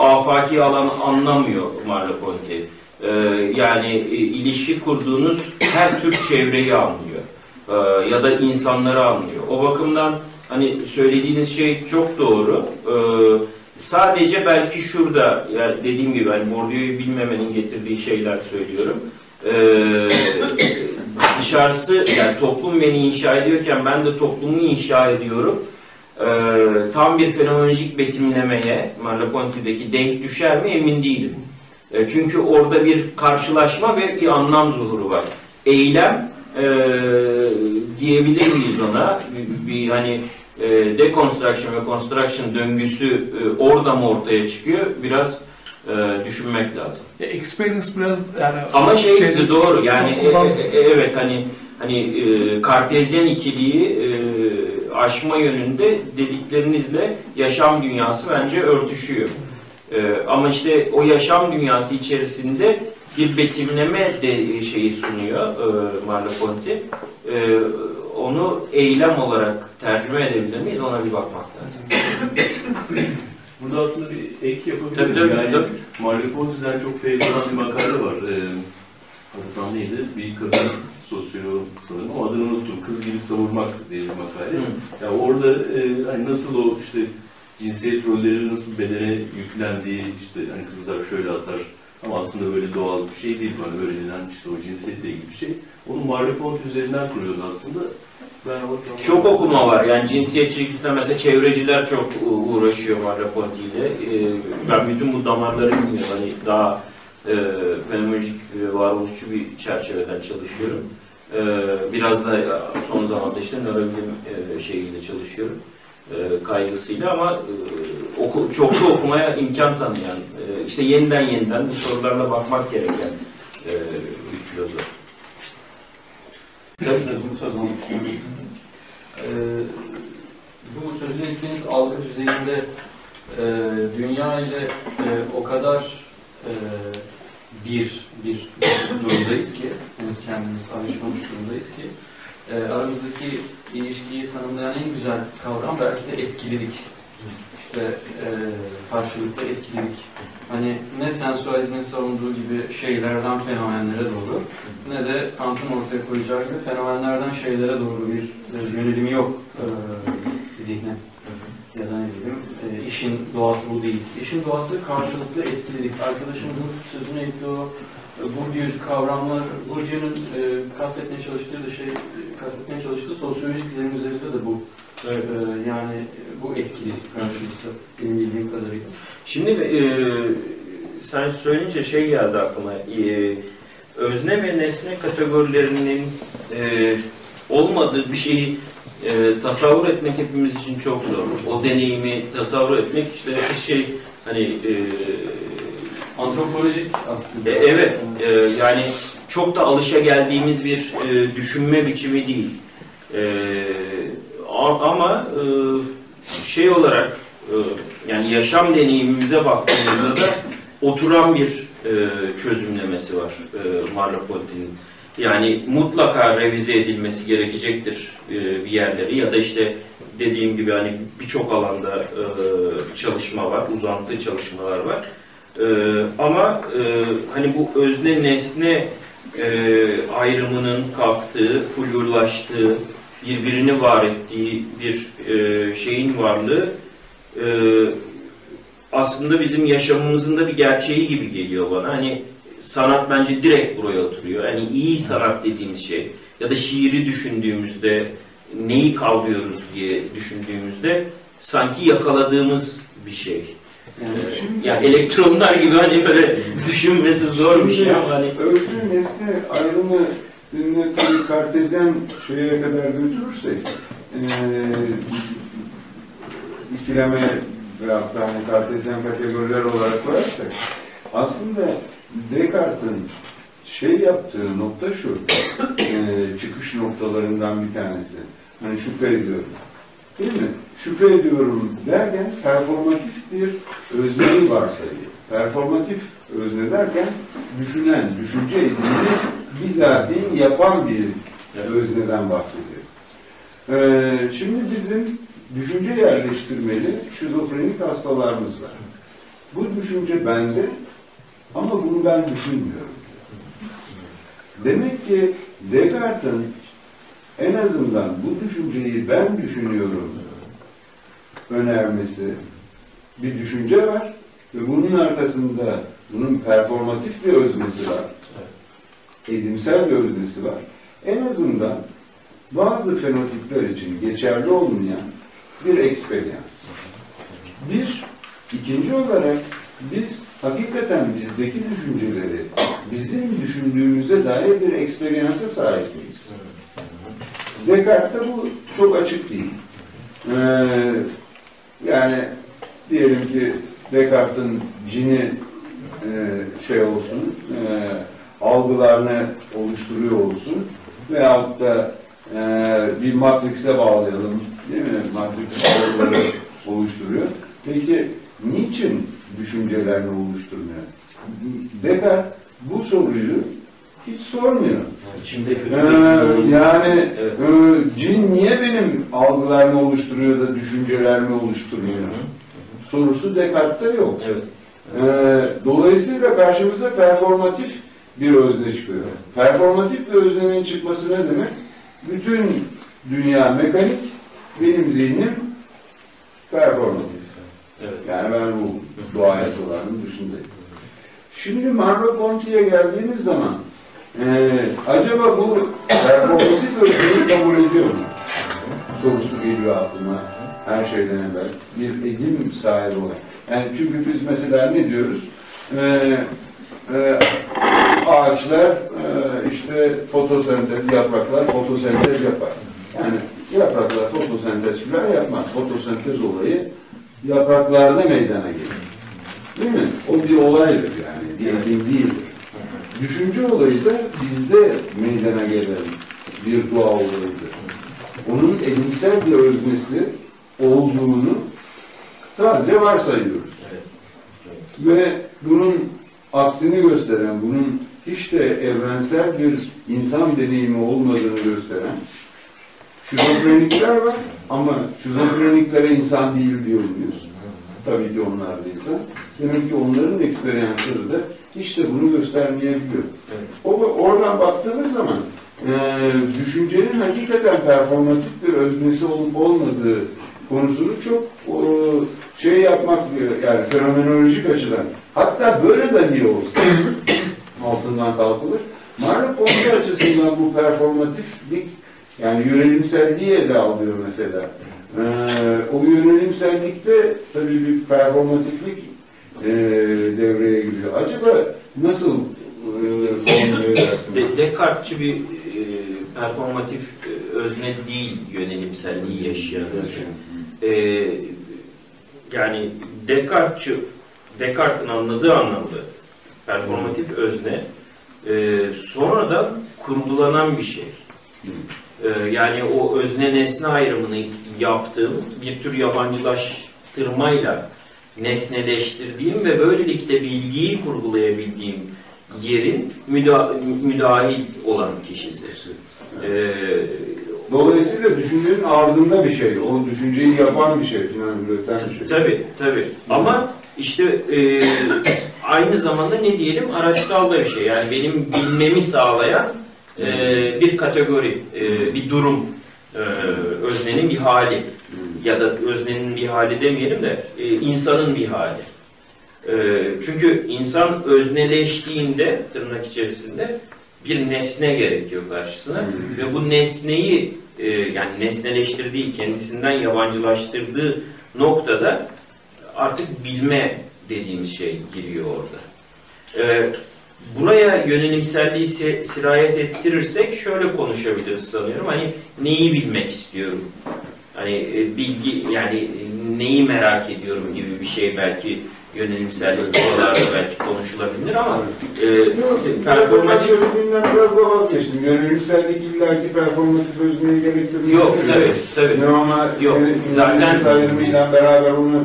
afaki alan anlamıyor Merleau-Ponty. Ee, yani e, ilişki kurduğunuz her tür çevreyi anlıyor Ee, ya da insanları anlıyor. O bakımdan hani söylediğiniz şey çok doğru. Ee, Sadece belki şurada, yani dediğim gibi hani Bourdieu'yu bilmemenin getirdiği şeyler söylüyorum. Ee, dışarısı, yani toplum beni inşa ediyorken ben de toplumu inşa ediyorum. Ee, tam bir fenomenolojik betimlemeye, Merleau-Ponty'deki denk düşer mi emin değilim. Ee, çünkü orada bir karşılaşma ve bir anlam zuhuru var. Eylem e, diyebilir miyiz ona? Bir, bir hani e, deconstruction ve construction döngüsü e, orada mı ortaya çıkıyor? Biraz e, düşünmek lazım. Ya experience biraz yani Ama şey şeyde- de doğru yani e, e, e, evet hani hani e, kartezyen ikiliği e, aşma yönünde dediklerinizle yaşam dünyası bence örtüşüyor. E, ama işte o yaşam dünyası içerisinde bir betimleme de şeyi sunuyor e, Merleau-Ponty. E, onu eylem olarak tercüme edebilir miyiz? Ona bir bakmak lazım. Burada aslında bir ek yapabilirim. Tabii, tabii, yani tabii. Merleau-Ponty'den çok feyiz alan bir makale var. Ee, adı tam neydi? Bir kadın sosyolog sanırım. O adını unuttum. Kız gibi savurmak diye bir makale. Hı. Ya orada e, hani nasıl o işte cinsiyet rolleri nasıl bedene yüklendiği işte hani kızlar şöyle atar ama aslında böyle doğal bir şey değil. Böyle öğrenilen işte o cinsiyetle ilgili bir şey. Onu Merleau-Ponty üzerinden kuruyordu aslında. Çok okuma var. Yani cinsiyetçilik üstüne mesela çevreciler çok uğraşıyor Merleau-Ponty ile. Ee, ben bütün bu damarları bilmiyorum. Hani daha e, fenomenolojik ve varoluşçu bir çerçeveden çalışıyorum. Ee, biraz da son zamanda işte nörobilim e, şeyiyle çalışıyorum. E, kaygısıyla ama e, oku, çoklu okumaya imkan tanıyan, e, işte yeniden yeniden bu sorularla bakmak gereken e, bir filozof. Tabii bunu söz istiyorum. Ee, bu sözünü ettiğiniz algı düzeyinde e, dünya ile e, o kadar e, bir bir durumdayız ki, henüz kendimiz alışmamış durumdayız ki, e, aramızdaki ilişkiyi tanımlayan en güzel kavram belki de etkililik. İşte e, karşılıklı etkililik. Hani ne sensualizmin savunduğu gibi şeylerden fenomenlere doğru, ne de Kant'ın ortaya koyacağı gibi fenomenlerden şeylere doğru bir e, yönelimi yok e, zihne. Ya da ne bileyim, e, işin doğası bu değil. İşin doğası karşılıklı etkililik. Arkadaşımızın sözünü ettiği o Bourdieu kavramlar, Bourdieu'nun e, kastetmeye çalıştığı da şey, kastetmeye çalıştığı sosyolojik zemin üzerinde de bu. E, yani bu etkilik karşılıklı, benim bildiğim kadarıyla. Şimdi e, sen söyleyince şey geldi aklıma. E, özne ve nesne kategorilerinin e, olmadığı bir şeyi e, tasavvur etmek hepimiz için çok zor. O deneyimi tasavvur etmek işte bir şey hani e, Antropolojik aslında. e, evet e, yani çok da alışa geldiğimiz bir e, düşünme biçimi değil. E, ama e, şey olarak e, yani yaşam deneyimimize baktığımızda da oturan bir e, çözümlemesi var e, Merleau-Ponty'nin. Yani mutlaka revize edilmesi gerekecektir e, bir yerleri ya da işte dediğim gibi hani birçok alanda e, çalışma var, uzantı çalışmalar var. E, ama e, hani bu özne nesne e, ayrımının kalktığı, flurlaştığı, birbirini var ettiği bir e, şeyin varlığı e, aslında bizim yaşamımızın da bir gerçeği gibi geliyor bana. Hani sanat bence direkt buraya oturuyor. Yani iyi sanat dediğimiz şey ya da şiiri düşündüğümüzde neyi kavrıyoruz diye düşündüğümüzde sanki yakaladığımız bir şey. Şimdi- ya elektronlar gibi hani böyle düşünmesi zor bir şey ama hani Özne nesne ayrımı ünlü tabii kartezyen şeye kadar götürürsek eee ikileme veyahut da hani kartezyen kategoriler olarak koyarsak aslında Descartes'in şey yaptığı nokta şu eee, çıkış noktalarından bir tanesi. Hani şüphe ediyorum. Değil mi? Şüphe ediyorum derken performatif bir özneyi varsayıyor. Performatif özne derken düşünen, düşünce edimini bizatihi yapan bir özneden bahsediyor. Ee, şimdi bizim düşünce yerleştirmeli şizofrenik hastalarımız var. Bu düşünce bende ama bunu ben düşünmüyorum. Demek ki Descartes'in en azından bu düşünceyi ben düşünüyorum önermesi bir düşünce var ve bunun arkasında bunun performatif bir öznesi var. Edimsel bir öznesi var. En azından bazı fenotipler için geçerli olmayan bir eksperyans. Bir, ikinci olarak biz hakikaten bizdeki düşünceleri bizim düşündüğümüze dair bir eksperyansa sahip miyiz? Descartes'te bu çok açık değil. Ee, yani diyelim ki Descartes'in cini e, şey olsun, e, algılarını oluşturuyor olsun veyahut da e, bir matrikse bağlayalım, değil mi? Algıları oluşturuyor. Peki niçin düşüncelerini oluşturmuyor? Descartes bu soruyu hiç sormuyor. Ee, yani e, cin niye benim algılarımı oluşturuyor da düşüncelerimi oluşturmuyor? Sorusu Descartes'te yok. evet. Ee, dolayısıyla karşımıza performatif bir özne çıkıyor. Performatif bir öznenin çıkması ne demek? Bütün dünya mekanik, benim zihnim performatif. Evet. Yani ben bu doğa yasalarının dışındayım. Şimdi Merleau-Ponty'ye geldiğimiz zaman e, acaba bu performatif özneyi kabul ediyor mu? sorusu geliyor aklıma her şeyden evvel. Bir edim sahibi olan. Yani çünkü biz mesela ne diyoruz? Ee, e, ağaçlar e, işte fotosentez, yapraklar fotosentez yapar. Yani yapraklar fotosentez falan yapmaz. Fotosentez olayı yapraklarda meydana gelir. Değil mi? O bir olaydır yani. Edim değildir. Düşünce olayı da bizde meydana gelen bir doğa olayıdır. Onun edimsel bir öznesi olduğunu sadece varsayıyoruz. Ve bunun aksini gösteren, bunun hiç de evrensel bir insan deneyimi olmadığını gösteren şizofrenikler var ama şizofreniklere insan değil diyor muyuz? Tabii ki onlar da insan. Demek ki onların eksperyansları da hiç de bunu göstermeyebiliyor. O, oradan baktığımız zaman e, düşüncenin hakikaten performatif bir öznesi olup olmadığı konusunu çok e, şey yapmak yani fenomenolojik açıdan hatta böyle dahi olsa altından kalkılır. Marlon Ponti açısından bu performatiflik yani yönelimselliği ele alıyor mesela. Ee, o yönelimsellikte tabii bir performatiflik e, devreye giriyor. Acaba nasıl e, bir e, performatif e, özne değil yönelimselliği yaşayan. E, yani Descartes'çi Descartes'in anladığı anlamda performatif özne e, sonradan kurgulanan bir şey. E, yani o özne nesne ayrımını yaptığım bir tür yabancılaştırmayla nesneleştirdiğim ve böylelikle bilgiyi kurgulayabildiğim yerin müda müdahil olan kişisi. E, Dolayısıyla düşüncenin ardında bir şey, o düşünceyi yapan bir şey, falan üreten bir şey. Tabii, tabii. Ama işte e, aynı zamanda ne diyelim araçsal da bir şey. Yani benim bilmemi sağlayan e, bir kategori, e, bir durum, e, öznenin bir hali ya da öznenin bir hali demeyelim de e, insanın bir hali. E, çünkü insan özneleştiğinde tırnak içerisinde bir nesne gerekiyor karşısına ve bu nesneyi e, yani nesneleştirdiği, kendisinden yabancılaştırdığı noktada artık bilme dediğimiz şey giriyor orada. E, buraya yönelimselliği si- sirayet ettirirsek şöyle konuşabiliriz sanıyorum. Hani neyi bilmek istiyorum? Hani e, bilgi yani e, neyi merak ediyorum gibi bir şey belki yönelimsellik oralarda belki konuşulabilir ama e, Performatif performatif söylediğimden biraz da vazgeçtim. Yönelimsellik illaki performatif özneyi gerektirmiyor. Yok tabii tabii. Ne ama Yok, zaten zaten- ayrımıyla beraber onu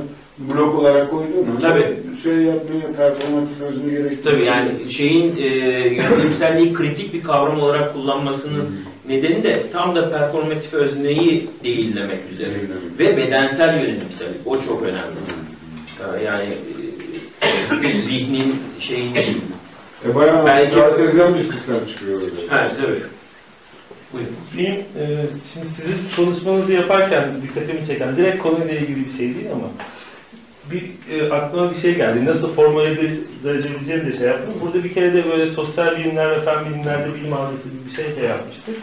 blok olarak koydun mu? Tabii. Şey yapmıyor, performatif özneyi gerektiriyor. Tabii yani şeyin e, yönelimselliği kritik bir kavram olarak kullanmasının nedeni de tam da performatif özneyi değillemek üzere. Ve bedensel yönelimsellik. O çok önemli. E, Yani e, zihnin şeyin E bayağı Belki- kartezyen bir sistem çıkıyor orada. Evet tabii. Buyurun. Benim e, şimdi sizin konuşmanızı yaparken dikkatimi çeken, direkt konuyla ilgili bir şey değil ama bir e, aklıma bir şey geldi. Nasıl formalize edebileceğimi de şey yaptım. Burada bir kere de böyle sosyal bilimler ve fen bilimlerde bilim algısı gibi bir şey, şey yapmıştık.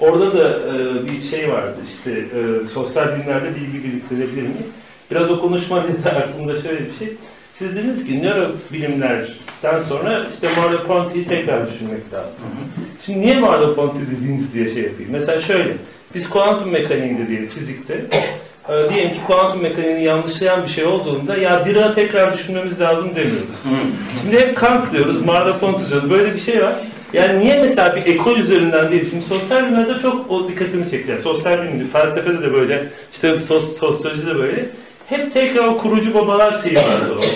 Orada da e, bir şey vardı işte e, sosyal bilimlerde bilgi biriktirebilir miyim? Biraz o konuşma da aklımda şöyle bir şey. Siz dediniz ki nörobilimlerden sonra işte Merleau-Ponty'yi tekrar düşünmek lazım. Şimdi niye Merleau-Ponty dediğiniz diye şey yapayım. Mesela şöyle, biz kuantum mekaniğinde diyelim fizikte, e, diyelim ki kuantum mekaniğini yanlışlayan bir şey olduğunda ya Dirac'ı tekrar düşünmemiz lazım demiyoruz. Şimdi hep Kant diyoruz, Merleau-Ponty diyoruz. Böyle bir şey var. Yani niye mesela bir ekol üzerinden değil? Şimdi sosyal bilimlerde çok o dikkatimi çekti. Yani sosyal bilimde, felsefede de böyle, işte sos, sosyolojide böyle. Hep tekrar o kurucu babalar şeyi vardı orada.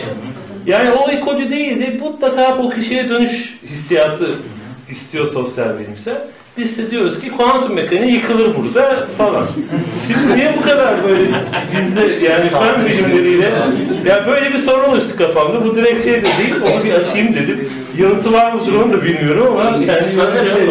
Yani o ekolü değil de mutlaka o kişiye dönüş hissiyatı istiyor sosyal bilimsel. Biz de diyoruz ki kuantum mekaniği yıkılır burada falan. Şimdi niye bu kadar böyle bizde yani fen bilimleriyle ya böyle bir sorun oluştu kafamda. Bu direkt şey de değil. Onu bir açayım dedim. Yanıtı var mıdır onu da bilmiyorum ama yani Sanırım- şey.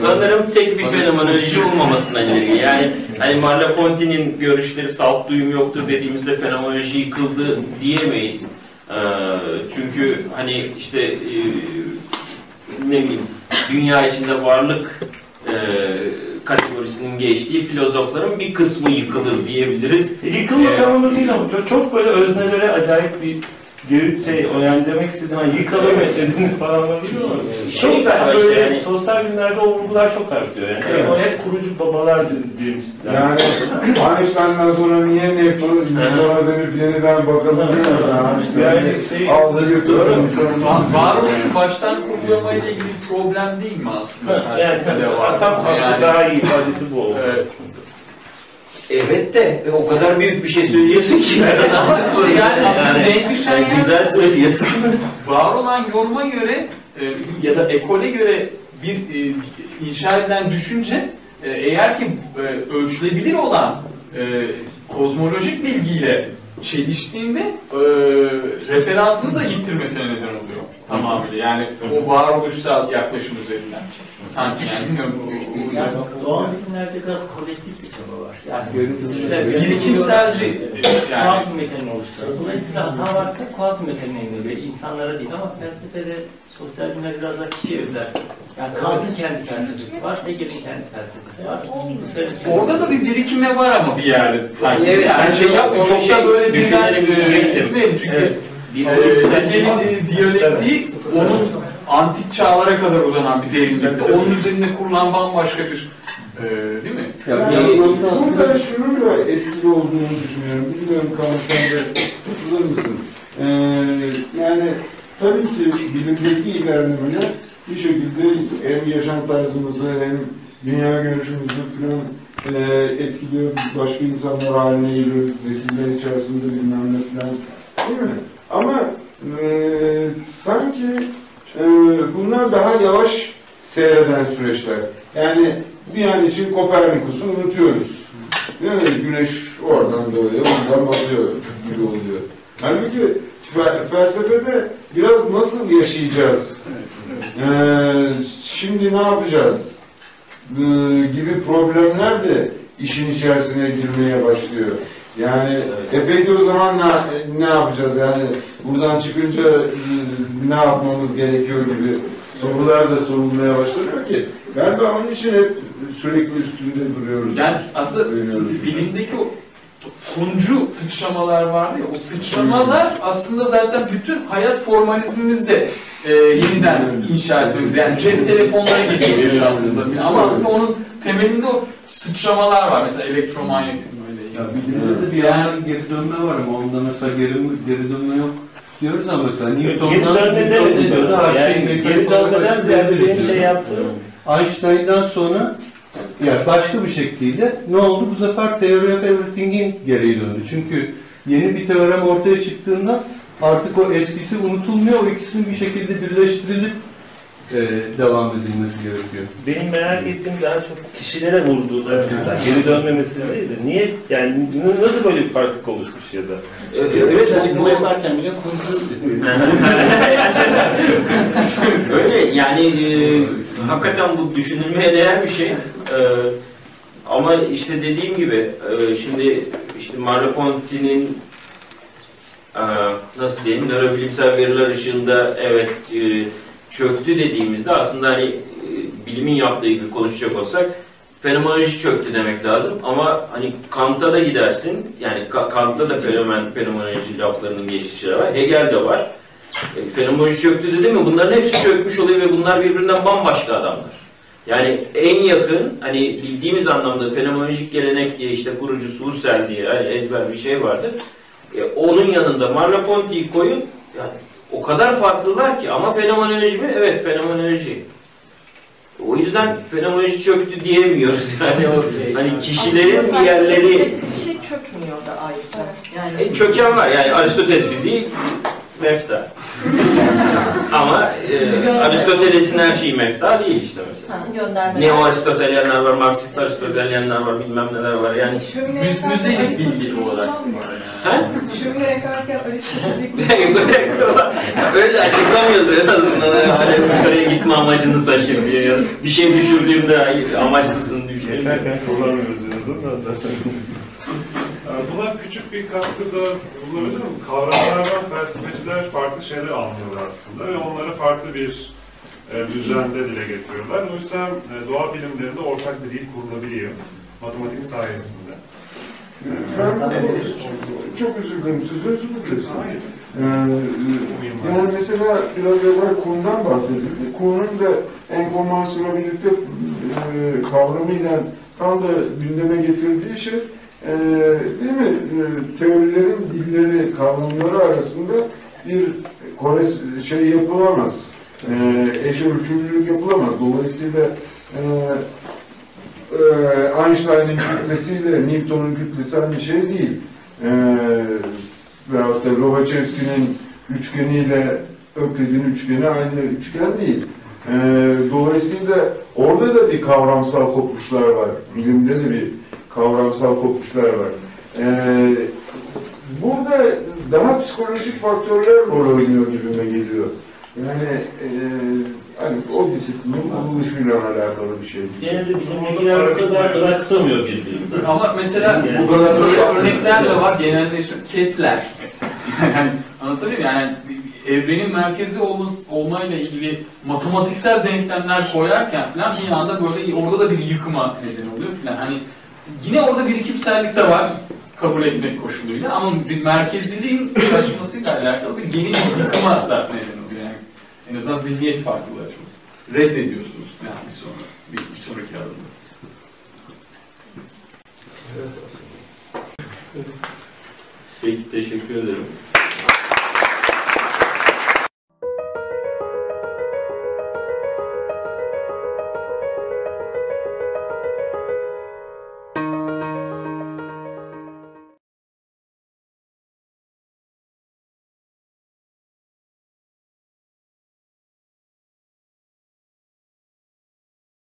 Sanırım tek bir fenomenoloji olmamasından ileri. Yani hani Merleau-Ponty'nin görüşleri salt duyum yoktur dediğimizde fenomenoloji yıkıldı diyemeyiz. Ee, çünkü hani işte e, ne bileyim dünya içinde varlık e, kategorisinin geçtiği filozofların bir kısmı yıkılır diyebiliriz. Yıkılma Ee, kavramı değil ama çok, çok böyle öznelere acayip bir geri şey, o yani demek istediğim hani yıkalım metodunu falan Şey çok işte böyle yani- sosyal bilimlerde o vurgular çok artıyor yani. Evet. O hep kurucu babalar demiş. Yani Einstein'dan sonra niye Newton, Newton'a dönüp yeniden bakalım değil mi? Yani, Yani şey- aldı. Va- Varoluşu baştan kurgulamayla ilgili problem değil mi aslında? yani var. tam aslında Yani- daha iyi ifadesi bu oldu. Evet. Evet de e, o kadar büyük bir şey söylüyorsun ki. Nasıl Yani aslında denk düşen yer- Güzel söylüyorsun. Var olan yoruma göre e, ya da ekole göre bir e, inşa edilen düşünce e, eğer ki e, ölçülebilir olan e, kozmolojik bilgiyle çeliştiğinde e, referansını da yitirmesine neden oluyor tamamıyla. Yani o varoluşsal yaklaşım üzerinden. Sanki yani bilmiyorum. Yani doğal bilimlerde biraz kolektif bir çaba var. Yani Birikimselci yani. kuantum mekaniği oluşturuyor. Dolayısıyla hata varsa kuantum mekaniğine göre insanlara değil ama felsefede sosyal bilimler biraz daha kişiye özel. Yani Kant'ın kendi felsefesi var, Hegel'in kendi felsefesi var. Husserl'in kendi Orada da bir birikime var ama bir yerde sanki. Evet, yani şey yapmıyor. Çok şey da böyle e, gitmeyelim çünkü Evet. e, Diyalektiksel Hegel'in diyalektiği onun antik çağlara kadar uzanan bir derinlikte. Onun üzerine kurulan bambaşka bir e, değil mi? Yani burada şunun da etkili olduğunu düşünüyorum. Bilmiyorum Kaan sen de katılır mısın? Ee, yani tabii ki bilimdeki ilerlemene bir şekilde hem yaşam tarzımızı hem dünya görüşümüzü falan e, etkiliyor. Başka insanlar haline geliyor. Nesiller içerisinde bilmem ne falan. Değil mi? Ama e, sanki e, bunlar daha yavaş seyreden süreçler. Yani bir an için Kopernikus'u unutuyoruz. Değil mi? Güneş oradan doğuyor, oradan batıyor gibi oluyor. Halbuki fe- felsefede biraz nasıl yaşayacağız? Ee, şimdi ne yapacağız? Ee, gibi problemler de işin içerisine girmeye başlıyor. Yani e peki o zaman ne, ne yapacağız? Yani buradan çıkınca e, ne yapmamız gerekiyor gibi sorular da sorulmaya başlanıyor ki galiba onun için hep sürekli üstünde duruyoruz. Yani aslında Oynuyoruz. bilimdeki o kuncu sıçramalar vardı ya, o sıçramalar aslında zaten bütün hayat formalizmimizde e, yeniden inşa ediyoruz. Yani cep telefonları geliyor yaşamımıza falan. Ama aslında onun temelinde o sıçramalar var. Mesela elektromanyetizm öyle. Ya bilimde de bir yandan geri dönme var ama onda mesela geri, geri dönme yok diyoruz ama mesela Geri Newton'dan dönmede Newton diyordu, her yani şeyin geri dönmeden ziyade benim şey yaptığım Einstein'dan sonra ya başka bir şekliyle ne oldu? Bu sefer Theory of Everything'in gereği döndü. Çünkü yeni bir teorem ortaya çıktığında artık o eskisi unutulmuyor. O ikisinin bir şekilde birleştirilip e, devam edilmesi gerekiyor. benim merak ettiğim daha çok kişilere vurduğu aslında geri dönmemesi değil de niye yani nasıl böyle bir farklılık oluşmuş ya da Evet, açıklama yaparken bile kurucu Öyle yani e, hakikaten bu düşünülmeye değer bir şey. E, ama işte dediğim gibi e, şimdi işte Merleau-Ponty'nin e, nasıl diyeyim nörobilimsel veriler ışığında evet e, çöktü dediğimizde aslında hani e, bilimin yaptığı gibi konuşacak olsak fenomenoloji çöktü demek lazım ama hani Kant'a da gidersin yani Ka- Kant'ta da fenomen fenomenoloji laflarının geçtiği şeyler var Hegel'de var e, fenomenoloji çöktü dedi mi bunların hepsi çökmüş oluyor ve bunlar birbirinden bambaşka adamlar. Yani en yakın hani bildiğimiz anlamda fenomenolojik gelenek diye işte kurucusu Husserl diye hani ezber bir şey vardır. E, onun yanında Merleau-Ponty'yi koyun yani o kadar farklılar ki ama fenomenoloji mi? Evet fenomenoloji. O yüzden fenomenoloji çöktü diyemiyoruz yani o hani kişilerin Aslında diğerleri Bir şey çökmüyor da ayrıca. Yani e, çöken var yani Aristoteles fiziği mefta. Ama e, Aristoteles'in her şeyi mefta değil işte mesela. ha, gönderme. Neo Aristotelyenler var, Marksist Aristotelyenler var, bilmem neler var yani. Müz, müzelik bilgi olarak var. He? Şömine yakarken öyle Böyle öyle açıklamıyoruz en azından. Hani yukarıya gitme amacını taşır diye. Ya. Bir şey düşürdüğümde hayır, amaçlısın düşüreyim. Yeterken kullanmıyoruz en azından Buna küçük bir katkıda bulunabilir mi? Kavramlardan felsefeciler farklı şeyler anlıyorlar aslında ve onları farklı bir e, düzende dile getiriyorlar. Oysa e, doğa bilimlerinde ortak bir dil kurulabiliyor. Matematik sayesinde. Ben çok özür dilerim, sözünüzü mü kestim? Ee, yani mesela biraz evvel konudan bahsedildi. Konunun da enkonvansiyonabilite e, kavramıyla tam da gündeme getirdiği şey e, değil mi? E, teorilerin dilleri, kavramları arasında bir kores şey yapılamaz. E, eş ölçümlülük yapılamaz. Dolayısıyla e, e, Einstein'ın kütlesiyle Newton'un kütlesi aynı şey değil. E, veyahut da Lobachevski'nin üçgeniyle Öklid'in üçgeni aynı üçgen değil. E, dolayısıyla orada da bir kavramsal kopuşlar var. Bilimde de bir kavramsal kopuşlar var. E, burada daha psikolojik faktörler rol oynuyor gibime geliyor. Yani e, hani o disiplinin kuruluşuyla alakalı bir şey. Genelde bilimdekiler bu kadar bıraksamıyor birbirini. Ama mesela Yani- bu kadar böyle örnekler de var. Genelde işte Kepler mesela. Yani anlatabiliyor muyum? Yani evrenin merkezi olması, olmayla ilgili matematiksel denklemler koyarken falan bir anda böyle orada da bir yıkıma neden oluyor falan. Hani yine orada birikimsellik de var kabul etmek koşuluyla ama bir merkezciliğin kaçmasıyla alakalı bir yeni bir yıkıma da neden oluyor. Yani en azından zihniyet farklılaşması. Reddediyorsunuz yani bir sonra bir, bir sonraki adımda. Peki teşekkür ederim.